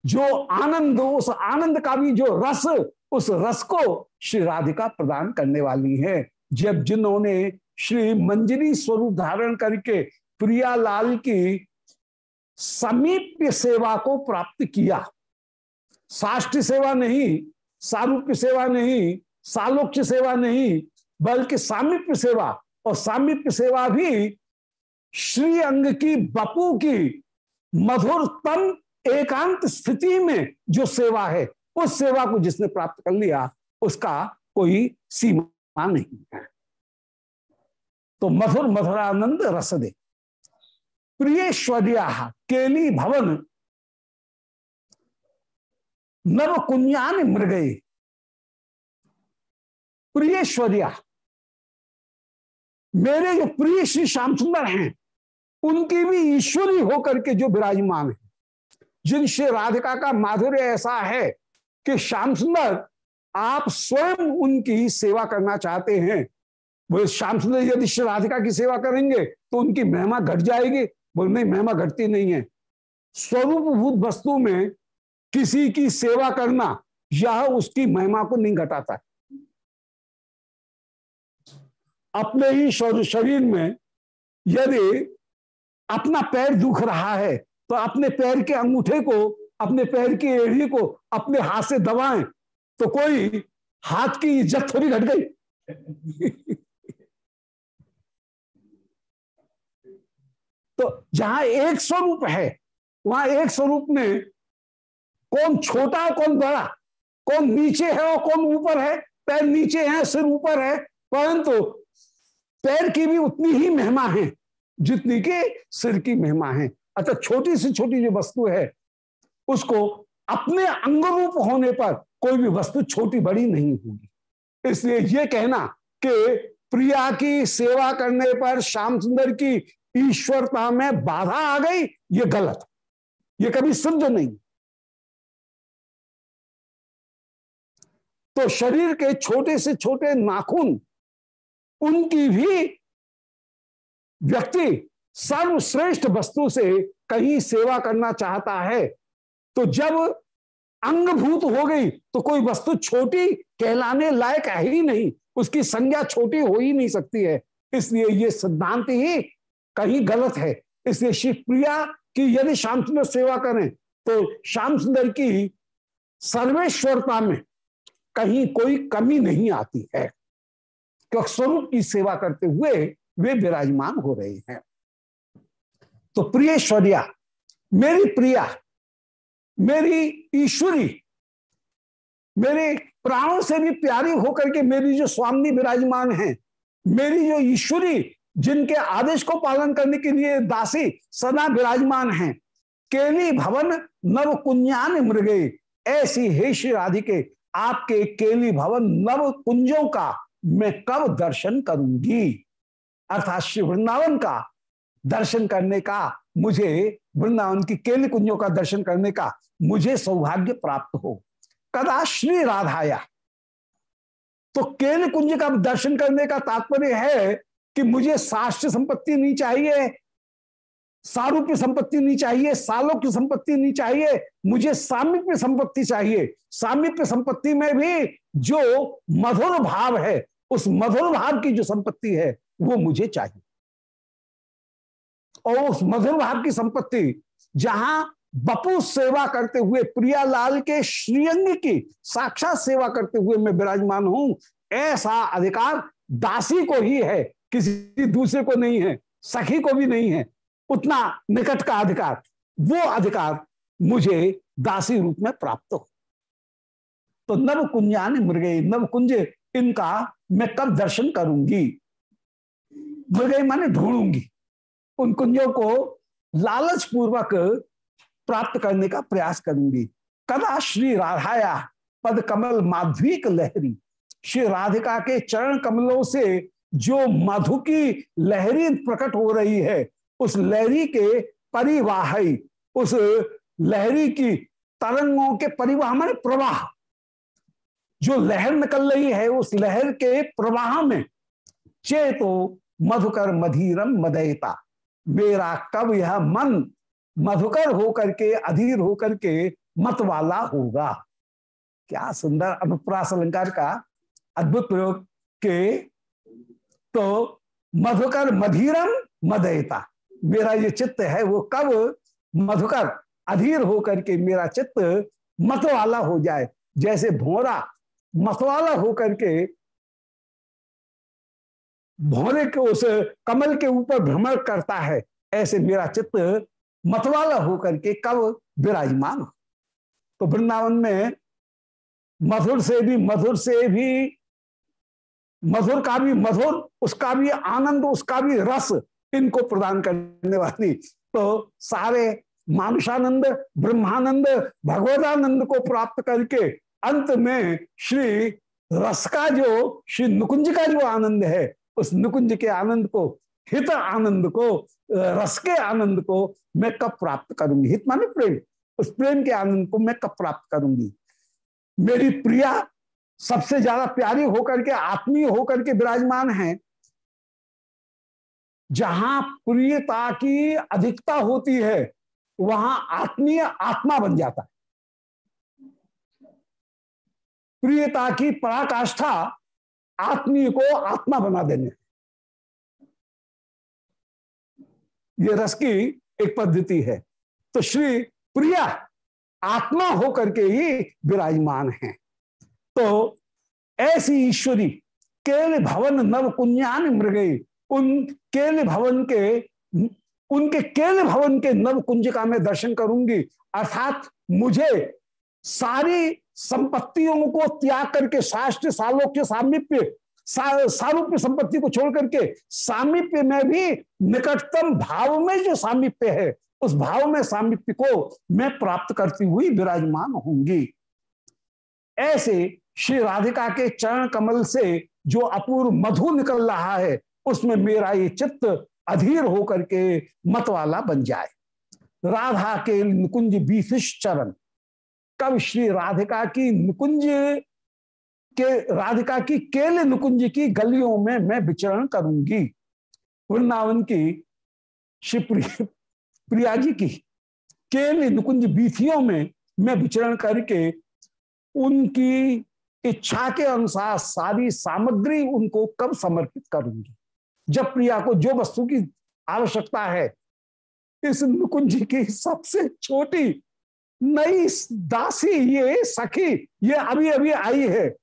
जो आनंद, उस आनंद का भी जो रस, उस रस को श्री राधिका प्रदान करने वाली है। जब जिन्होंने श्री मंजरी स्वरूप धारण करके प्रियालाल की समीप्य सेवा को प्राप्त किया, साष्ट सेवा नहीं, सारूप्य सेवा नहीं, सालोक्य सेवा नहीं, बल्कि सामीप्य सेवा, और सामीप्य सेवा भी श्री अंग की बपू की मधुरतम एकांत स्थिति में जो सेवा है, उस सेवा को जिसने प्राप्त कर लिया, उसका कोई सीमा नहीं है तो मधुर मधुरानंद रस दे। प्रियश्वर्या केली भवन। नव कुंजान मृगये प्रियश्वर्या मेरे जो प्रिय श्री श्याम सुंदर हैं, उनकी भी ईश्वरी होकर के जो विराजमान है जिन श्री राधिका का माधुर्य ऐसा है कि श्याम सुंदर आप स्वयं उनकी सेवा करना चाहते हैं। वो श्याम सुंदर यदि राधिका की सेवा करेंगे तो उनकी महिमा घट जाएगी। बोल, नहीं, महिमा घटती नहीं है। स्वरूपभूत वस्तु में किसी की सेवा करना, यह उसकी महिमा को नहीं घटाता अपने ही शरीर में यदि अपना पैर दुख रहा है तो अपने पैर के अंगूठे को, अपने पैर की एड़ी को अपने हाथ से दबाएँ। तो कोई हाथ की इज़्ज़त थोड़ी घट गई। तो जहाँ एक स्वरूप है, वहाँ एक स्वरूप में कौन छोटा है कौन बड़ा, कौन नीचे है और कौन ऊपर है, पैर नीचे है, सिर ऊपर है, परंतु पैर की भी उतनी ही महिमा है जितनी के सिर की महिमा है। अतः छोटी से छोटी जो वस्तु है, उसको अपने अंग रूप होने पर कोई भी वस्तु छोटी बड़ी नहीं होगी। इसलिए यह कहना कि प्रिया की सेवा करने पर श्याम सुंदर की ईश्वरता में बाधा आ गई, ये गलत। ये कभी सिद्ध नहीं। तो शरीर के छोटे से छोटे नाखून, उनकी भी व्यक्ति सर्वश्रेष्ठ वस्तु से कहीं सेवा करना चाहता है। तो जब अंगभूत हो गई तो कोई वस्तु छोटी कहलाने लायक है ही नहीं। उसकी संज्ञा छोटी हो ही नहीं सकती है। इसलिए ये सिद्धांत ही कहीं गलत है। इसलिए शिव प्रिया की यदि श्याम सुंदर सेवा करें तो श्याम सुंदर की सर्वेश्वरता में कहीं कोई कमी नहीं आती है। क्योंकि स्वरूप की सेवा करते हुए वे विराजमान हो रहे हैं। तो प्रियश्वर्या, मेरी प्रिया मेरी ईश्वरी, मेरे प्राणों से भी प्यारी होकर के मेरी जो स्वामी विराजमान है, मेरी जो ईश्वरी जिनके आदेश को पालन करने के लिए दासी सदा विराजमान है, केली भवन नव कुंजान मृगे, ऐसी हे श्री राधिके, आपके केली भवन नव कुंजों का मैं कब दर्शन करूँगी? अर्थात श्री वृंदावन का दर्शन करने का मुझे वृंदावन की केल कुंजों का दर्शन करने का मुझे सौभाग्य प्राप्त हो। कदा श्री राधाया। तो केल कुंज का दर्शन करने का तात्पर्य है कि मुझे साष्ट्र संपत्ति नहीं चाहिए सारूप्य संपत्ति नहीं चाहिए, सालों की संपत्ति नहीं चाहिए, मुझे सामिप्य संपत्ति चाहिए। सामिप्य संपत्ति में भी जो मधुर भाव है, उस मधुर भाव की जो संपत्ति है, वो मुझे चाहिए। और उस मधुर भाव की संपत्ति जहाँ बपू सेवा करते हुए प्रियालाल के श्रीअंग की साक्षात सेवा करते हुए मैं विराजमान हूँ, ऐसा अधिकार दासी को ही है, किसी दूसरे को नहीं है, सखी को भी नहीं है, उतना निकट का अधिकार, वो अधिकार मुझे दासी रूप में प्राप्त हो। तो नव कुंजान मृगे नव कुंज इनका मैं कब दर्शन करूँगी मृगे माने ढूंढूँगी। उन कुंजों को लालच पूर्वक प्राप्त करने का प्रयास करूँगी। कदा श्री राधाया पद कमल माध्विक लहरी। श्री राधिका के चरण कमलों से जो मधु की लहरी प्रकट हो रही है, उस लहरी के परिवाह उस लहरी की तरंगों के परिवाह में प्रवाह। जो लहर निकल रही है, उस लहर के प्रवाह में चेतो मधुकर मधीरम मदयता। मेरा कब यह मन मधुकर होकर के, अधीर होकर के मत वाला होगा? क्या सुंदर अनुप्रास अलंकार का अद्भुत प्रयोग के तो मधुकर मधीरम मदयता। मेरा ये चित्त है, वो कब मधुकर, अधीर होकर के मेरा चित्त मतवाला हो जाए? जैसे भोरा मतवाला होकर के भोरे के उस कमल के ऊपर भ्रमण करता है, ऐसे मेरा चित्त मतवाला होकर के कब विराजमान हो। तो वृंदावन में मधुर से भी मधुर से भी, मधुर का भी मधुर, उसका भी आनंद, उसका भी रस इनको प्रदान करने वाली। तो सारे मानुषानंद, ब्रह्मानंद भगवतानंद को प्राप्त करके अंत में श्री रस का जो, श्री नुकुंज का जो आनंद है उस नुकुंज के आनंद को, हित आनंद को रस के आनंद को मैं कब प्राप्त करूँगी? हित माने प्रेम। उस प्रेम के आनंद को मैं कब प्राप्त करूँगी? मेरी प्रिया सबसे ज़्यादा प्यारी होकर के, आत्मीय होकर के विराजमान है। जहाँ प्रियता की अधिकता होती है, वहाँ आत्मीय आत्मा बन जाता है। प्रियता की पराकाष्ठा आत्मीय को आत्मा बना देने ये रस की एक पद्धति है। तो श्री प्रिया आत्मा होकर के ही विराजमान है। तो ऐसी ईश्वरी केल भवन नव कुंजान मृगे उन केल भवन के, उनके केल भवन के नव कुंजिका में दर्शन करूँगी। अर्थात मुझे सारी संपत्तियों को त्याग करके शास्त्र सालों के सामिप्य सारूप्य संपत्ति को छोड़ करके, सामिप्य में भी निकटतम भाव में जो सामिप्य है, उस भाव में सामिप्य को मैं प्राप्त करती हुई विराजमान होंगी। ऐसे श्री राधिका के चरण कमल से जो अपूर्व मधु निकल रहा है, उसमें मेरा ये चित्त अधीर होकर के मत वाला बन जाए। राधा के निकुंज बीफिश चरण कब श्री राधिका की निकुंज के, राधिका की केले नुकुंज की गलियों में मैं विचरण करूँगी। वृंदावन की श्री प्रिया जी की केले नुकुंज बीथियों में मैं विचरण करके उनकी इच्छा के अनुसार सारी सामग्री उनको कब समर्पित करूँगी? जब प्रिया को जो वस्तु की आवश्यकता है, इस नुकुंज की सबसे छोटी नई दासी ये सखी ये अभी अभी आई है।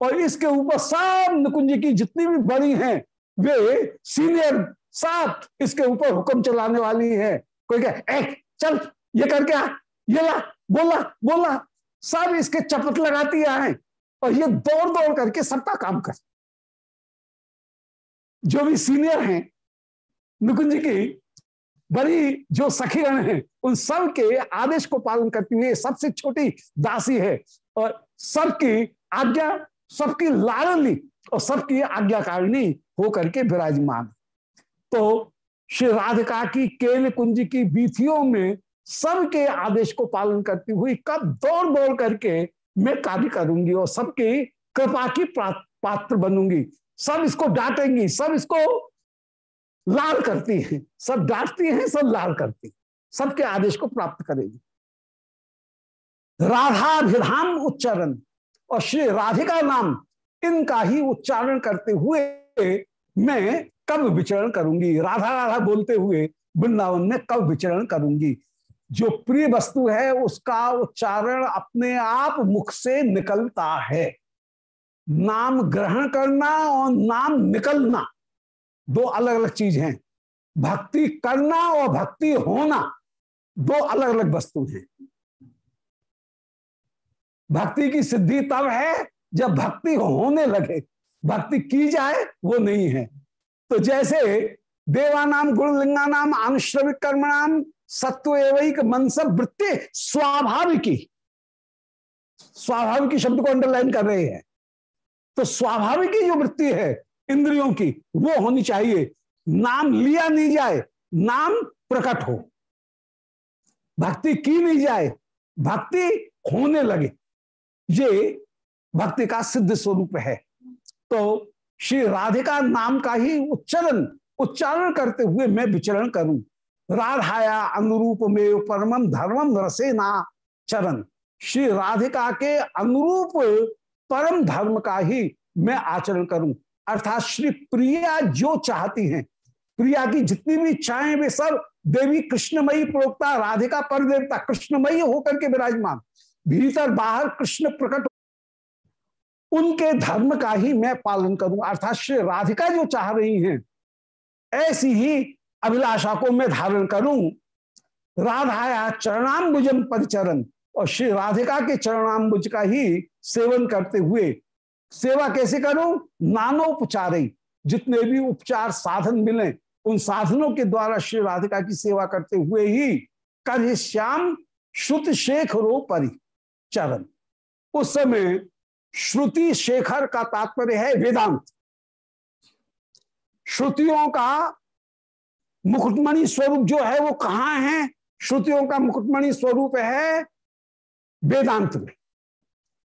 और इसके ऊपर सब निकुंज की जितनी भी बड़ी हैं वे सीनियर साथ इसके ऊपर हुक्म चलाने वाली है। कोई कह ए, चल ये करके आ ये ला बोला बोला सब इसके चपत लगाती आए और ये दौड़ दौड़ करके सबका काम कर। जो भी सीनियर हैं निकुंज की बड़ी जो सखीगण है, उन सब के आदेश को पालन करती हुई सबसे छोटी दासी है। और सबकी आज्ञा, सबकी लाड़ली और सबकी आज्ञाकारिणी होकर के विराजमान। तो श्री राधिका की केल कुंज की बीथियों में सबके आदेश को पालन करती हुई कब दौड़ दौड़ करके मैं कार्य करूँगी और सबकी कृपा की पात्र बनूँगी। सब इसको डांटेंगी, सब इसको लाल करती हैं। सब डांटती हैं, सब लाल करती सबके आदेश को प्राप्त करेगी। राधाभिधाम उच्चारण और श्री राधिका नाम, इनका ही उच्चारण करते हुए मैं कब विचरण करूँगी? राधा राधा बोलते हुए वृंदावन में कब विचरण करूँगी? जो प्रिय वस्तु है, उसका उच्चारण अपने आप मुख से निकलता है। नाम ग्रहण करना और नाम निकलना। दो अलग अलग चीज़ हैं। भक्ति करना और भक्ति होना दो अलग अलग वस्तु हैं। भक्ति की सिद्धि तब है जब भक्ति होने लगे। भक्ति की जाए वो नहीं है। तो जैसे देवानाम गुणलिंगा नाम अनुश्रविक कर्मणाम, सत्व एवं मनसब वृत्ति स्वाभाविकी। स्वाभाविक शब्द को अंडरलाइन कर रहे हैं। तो स्वाभाविक जो वृत्ति है इंद्रियों की, वो होनी चाहिए। नाम लिया नहीं जाए, नाम प्रकट हो। भक्ति की नहीं जाए, भक्ति होने लगे। ये भक्ति का सिद्ध स्वरूप है। तो श्री राधिका नाम का ही उच्चारण उच्चारण करते हुए मैं विचरण करूँ। राधाया अनुरूप में परमम धर्मम रसे ना चरण। श्री राधिका के अनुरूप परम धर्म का ही मैं आचरण करूँ। अर्थात श्री प्रिया जो चाहती हैं, प्रिया की जितनी भी इच्छाएँ वे सब देवी कृष्णमयी प्रोक्ता, राधिका पर देवता कृष्णमयी होकर के विराजमान, भीतर बाहर कृष्ण प्रकट उनके धर्म का ही मैं पालन करूँ। अर्थात श्री राधिका जो चाह रही हैं, ऐसी ही अभिलाषा को मैं धारण करूँ। राधाया चरणाम्बुजम परिचरण और श्री राधिका के चरणाम्बुज का ही सेवन करते हुए सेवा कैसे करूँ? नानो नानोपचारी जितने भी उपचार साधन मिले, उन साधनों के द्वारा श्री राधिका की सेवा करते हुए ही कर श्याम श्रुत शेख रो परि चरण। उस समय श्रुति शेखर का तात्पर्य है वेदांत। श्रुतियों का मुकुटमणि स्वरूप जो है, वो कहाँ है? श्रुतियों का मुकुटमणि स्वरूप है वेदांत में।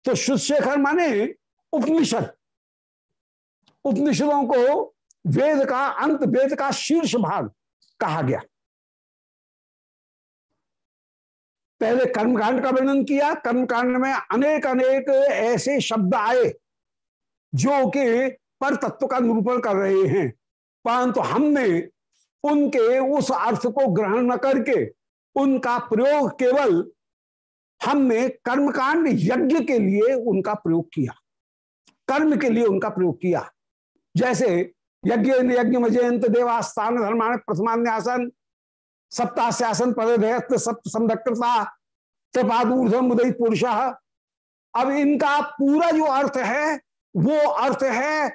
तो श्रुत शेखर माने उपनिषद। उपनिषदों को वेद का अंत, वेद का शीर्ष भाग कहा गया। पहले कर्मकांड का वर्णन किया, कर्मकांड में अनेक अनेक ऐसे शब्द आए, जो कि पर तत्व का निरूपण कर रहे हैं। परंतु हमने उनके उस अर्थ को ग्रहण न करके उनका प्रयोग केवल हमने कर्मकांड यज्ञ के लिए उनका प्रयोग किया। कर्म के लिए उनका प्रयोग किया। जैसे यज्ञ यज्ञ मजयंत देवास्थान धर्मान प्रथमान्यासन सप्ताह शासन पद सप्त संरकृता कृपादूर्धम उदय पुरुष। अब इनका पूरा जो अर्थ है, वो अर्थ है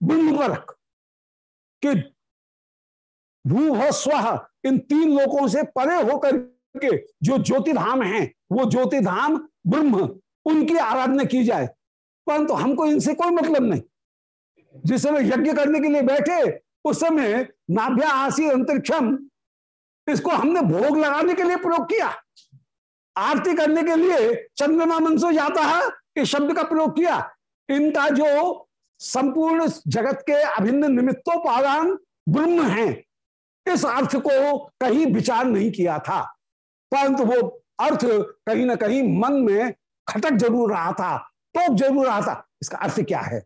ब्रह्मपरक कि भू, हो, स्व इन तीन लोगों से परे होकर के जो ज्योतिधाम हैं, वो ज्योतिधाम ब्रह्म, उनकी आराधना की जाए। परंतु हमको इनसे कोई मतलब नहीं। जिस समय यज्ञ करने के लिए बैठे, उस समय नाभ्या आसी अंतरिक्षम, इसको हमने भोग लगाने के लिए प्रयोग किया। आरती करने के लिए चंद्रमा मनसो जाता है, इस शब्द का प्रयोग किया। इनका जो संपूर्ण जगत के अभिन्न निमित्तों निमित्तोपादान ब्रह्म है, इस अर्थ को कहीं विचार नहीं किया था। परंतु वो अर्थ कहीं ना कहीं मन में खटक ज़रूर रहा था। तो ज़रूर था इसका अर्थ क्या है?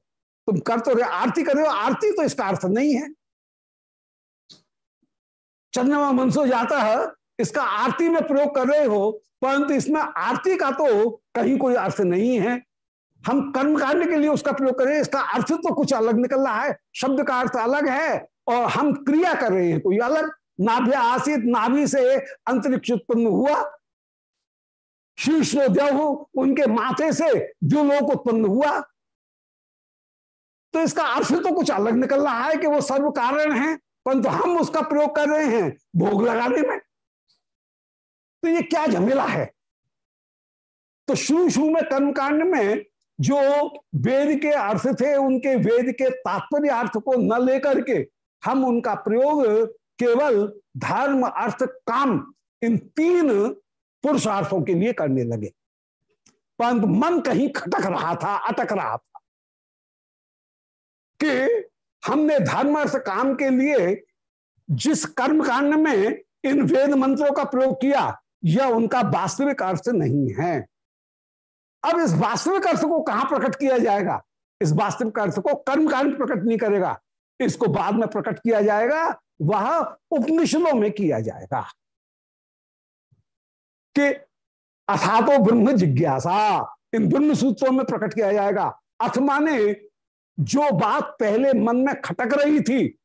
तुम कर तो रहे आरती कर रहे हो, आरती तो इसका अर्थ नहीं है। चंद्रमा मनसो जाता है, इसका आरती में प्रयोग कर रहे हो, परंतु इसमें आरती का तो कहीं कोई अर्थ नहीं है। हम कर्म कांड के लिए उसका प्रयोग करें इसका अर्थ तो कुछ अलग निकल रहा है, शब्द का अर्थ अलग है, और हम क्रिया कर रहे हैं, कोई अलग। नाभ्या आसित, नाभि से अंतरिक्ष उत्पन्न हुआ शीर्ष देव उनके माथे से जो लोग उत्पन्न हुआ। तो इसका अर्थ तो कुछ अलग निकल रहा है कि वो सर्व कारण है, परंतु हम उसका प्रयोग कर रहे हैं भोग लगाने में। तो ये क्या झमेला है? तो शुरू शुरू में कर्मकांड में जो वेद के अर्थ थे, उनके वेद के तात्पर्य अर्थ को न लेकर के हम उनका प्रयोग केवल धर्म, अर्थ, काम, इन तीन पुरुषार्थों के लिए करने लगे। परंतु मन कहीं खटक रहा था, अटक रहा था कि हमने धर्म अर्थ काम के लिए जिस कर्म कांड में इन वेद मंत्रों का प्रयोग किया, यह उनका वास्तविक अर्थ नहीं है। अब इस वास्तविक अर्थ को कहाँ प्रकट किया जाएगा? इस वास्तविक अर्थ को कर्मकांड प्रकट नहीं करेगा। इसको बाद में प्रकट किया जाएगा, वह उपनिषदों में किया जाएगा। कि अथा तो ब्रह्म जिज्ञासा, इन ब्रह्म सूत्रों में प्रकट किया जाएगा। अथ माने जो बात पहले मन में खटक रही थी,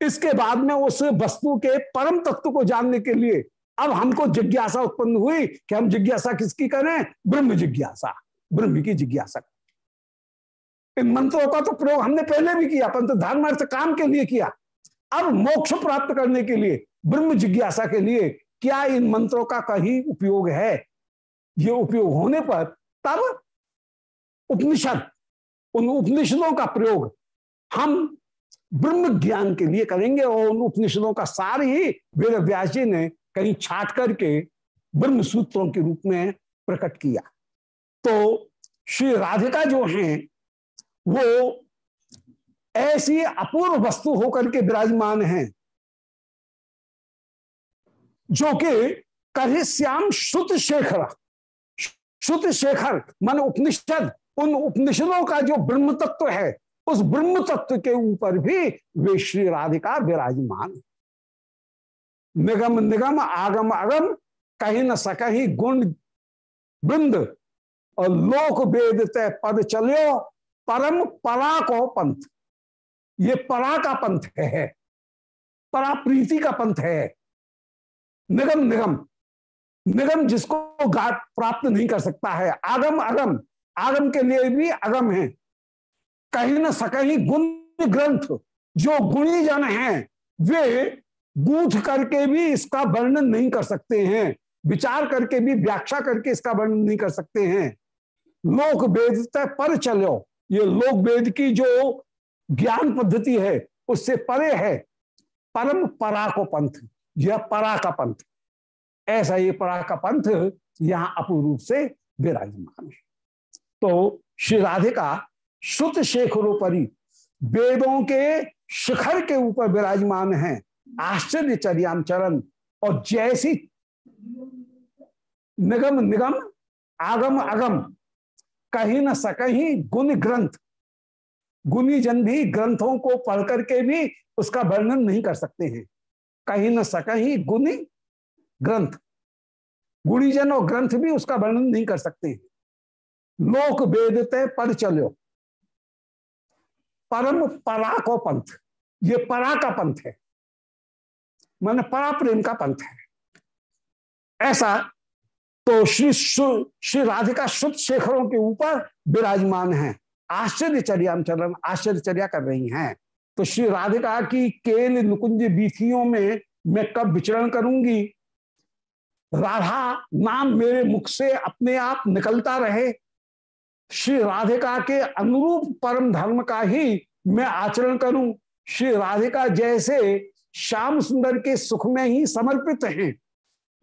इसके बाद में उस वस्तु के परम तत्व को जानने के लिए अब हमको जिज्ञासा उत्पन्न हुई कि हम जिज्ञासा किसकी करें? ब्रह्म जिज्ञासा, ब्रह्म की जिज्ञासा। इन मंत्रों का तो प्रयोग हमने पहले भी किया, परंतु धर्म अर्थ काम के लिए किया। अब मोक्ष प्राप्त करने के लिए, ब्रह्म जिज्ञासा के लिए क्या इन मंत्रों का कहीं उपयोग है? ये उपयोग होने पर तब उपनिषद, उन उपनिषदों का प्रयोग हम ब्रह्म ज्ञान के लिए करेंगे और उन उपनिषदों का सार ही वेद व्यास जी ने कहीं छाट करके ब्रह्म सूत्रों के रूप में प्रकट किया। तो श्री राधिका जो हैं, वो ऐसी अपूर्व वस्तु होकर के विराजमान हैं। जो कि करिश्याम श्रुत शेखर। श्रुत शेखर, मन उपनिषद, उन उपनिषदों का जो ब्रह्म तत्व है, उस ब्रह्म तत्व के ऊपर भी वे श्री राधिका विराजमान निगम निगम आगम अगम, कहीं न सकही गुण वृंद और लोक वेद तय पद चलो परम परा को पंथ। ये परा का पंथ है। परा प्रीति का पंथ है। निगम निगम। निगम जिसको गात प्राप्त नहीं कर सकता है। आगम, अगम। आगम के लिए भी अगम है। कहीं ना सकही गुण ग्रंथ जो गुणी जन हैं, वे गूंथ करके भी इसका वर्णन नहीं कर सकते हैं। विचार करके भी, व्याख्या करके इसका वर्णन नहीं कर सकते हैं। लोक वेद पर चलो। ये लोक वेद की जो ज्ञान पद्धति है, उससे परे है। परम परा को पंथ यह परा का पंथ। ऐसा ये परा का पंथ यहाँ अपूर्व से विराजमान है। तो श्री राधे राधिका श्रुत शेखरोपरि वेदों के शिखर के ऊपर विराजमान है। आश्चर्य चरियाम चरण और जैसी निगम निगम, आगम अगम कहीं न सकही गुण ग्रंथ गुनी जन भी ग्रंथों को पढ़ करके भी उसका वर्णन नहीं कर सकते हैं। कहीं न सकही गुणी ग्रंथ। गुणीजन और ग्रंथ भी उसका वर्णन नहीं कर सकते। लोक वेदते पर चलो। परम परा को पंथ। ये परा का पंथ है। माने परा प्रेम का पंथ है। ऐसा तो श्री श्री राधिका शुद्ध शेखरों के ऊपर विराजमान है। आश्चर्यचर्या चरण आश्चर्यचर्या कर रही हैं। तो श्री राधिका की केल नुकुंज बीथियों में मैं कब विचरण करूँगी? राधा, नाम मेरे मुख से अपने आप निकलता रहे। श्री राधिका के अनुरूप परम धर्म का ही मैं आचरण करूँ। श्री राधिका जैसे श्याम सुंदर के सुख में ही समर्पित हैं।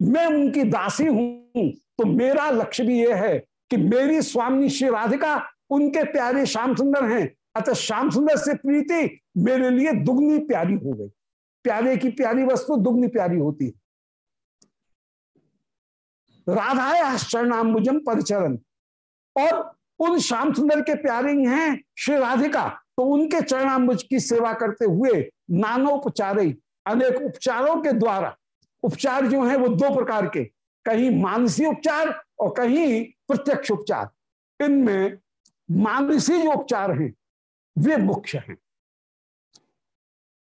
मैं उनकी दासी हूँ तो मेरा लक्ष्य भी यह है कि मेरी स्वामी श्री राधिका, उनके प्यारे श्याम सुंदर हैं। अतः श्याम सुंदर से प्रीति मेरे लिए दुगनी प्यारी हो गई। प्यारे की प्यारी वस्तु तो दुगनी प्यारी होती है। राधाया चरणाम्बुजम परिचरण और उन श्याम सुंदर के प्यारे ही हैं श्री राधिका। तो उनके चरणाम्बुज की सेवा करते हुए नानोपचार, अनेक उपचारों के द्वारा, उपचार जो है वो दो प्रकार के, कहीं मानसी उपचार और कहीं प्रत्यक्ष उपचार। इनमें मानसी जो उपचार हैं वे मुख्य हैं।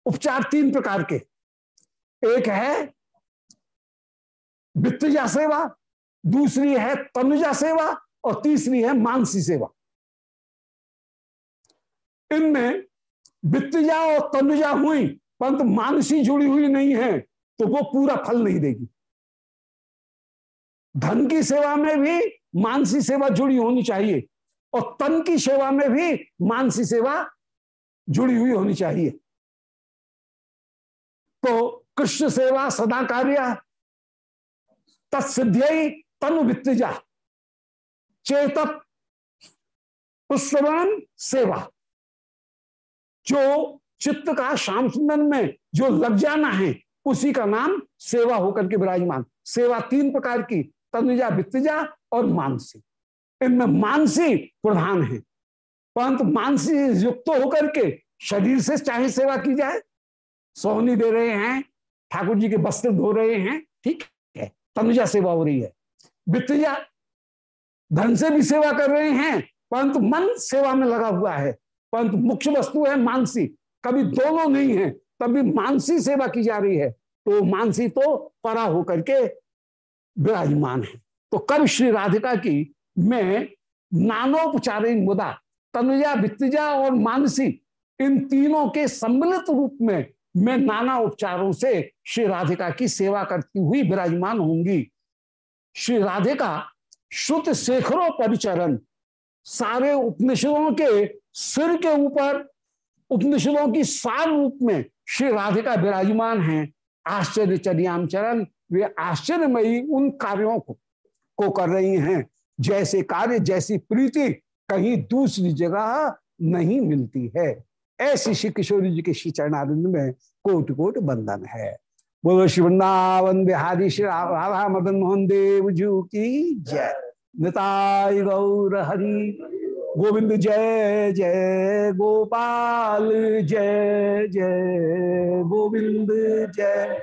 उपचार तीन प्रकार के। एक है वित्तजा सेवा, दूसरी है तनुजा सेवा और तीसरी है मानसी सेवा। इनमें वित्तजा और तनुजा हुई, परंतु मानसी जुड़ी हुई नहीं है तो वो पूरा फल नहीं देगी। धन की सेवा में भी मानसी सेवा जुड़ी होनी चाहिए। और तन की सेवा में भी मानसी सेवा जुड़ी हुई होनी चाहिए। तो कृष्ण सेवा सदा कार्य तत्सिध्य तनु वित्तजा, चेत पुष्पवन सेवा। जो चित्त का श्याम सुंदर में जो लग जाना है, उसी का नाम सेवा होकर के विराजमान। सेवा तीन प्रकार की, तनुजा, वित्तजा और मानसी। इनमें मानसी प्रधान है। परंतु मानसी युक्त होकर के शरीर से चाहे सेवा की जाए, सोहनी दे रहे हैं, ठाकुर जी के वस्त्र धो रहे हैं, ठीक है, तनुजा सेवा हो रही है। वित्तजा धन से भी सेवा कर रहे हैं, परंतु मन सेवा में लगा हुआ है। परंतु मुख्य वस्तु है मानसी। कभी दोनों नहीं है, तभी मानसी सेवा की जा रही है। तो मानसी तो परा होकर के विराजमान है। तो कब श्री राधिका की मैं नानोपचारिक मुदा तनुजा वित्तजा और मानसी इन तीनों के सम्मिलित रूप में मैं नाना उपचारों से श्री राधिका की सेवा करती हुई विराजमान होंगी। श्री राधिका शुद्ध शेखरों परिचरण सारे उपनिषदों के सिर के ऊपर उपनिषदों की सार रूप में श्री राधिका विराजमान हैं। आश्चर्य चरियाम चरण वे आश्चर्यमयी उन कार्यों को, को कर रही हैं। जैसे कार्य, जैसी प्रीति कहीं दूसरी जगह नहीं मिलती है। ऐसी श्री किशोरी जी के श्री चरणारिंद में कोट कोट बंधन है। बोलो श्री वृंदावन बिहारी श्री राधा मदन मोहन देव जू की जय। निताय गौर हरि, गोविंद जय जय गोपाल, जय जय गोविंद, जय।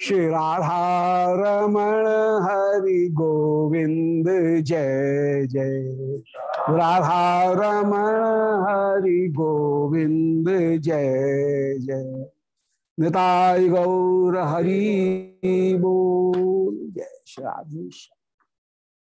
श्री राधा रमण हरि गोविंद जय जय। राधा रमण हरि गोविंद जय जय। निताय गौर हरि बोल। जय श्री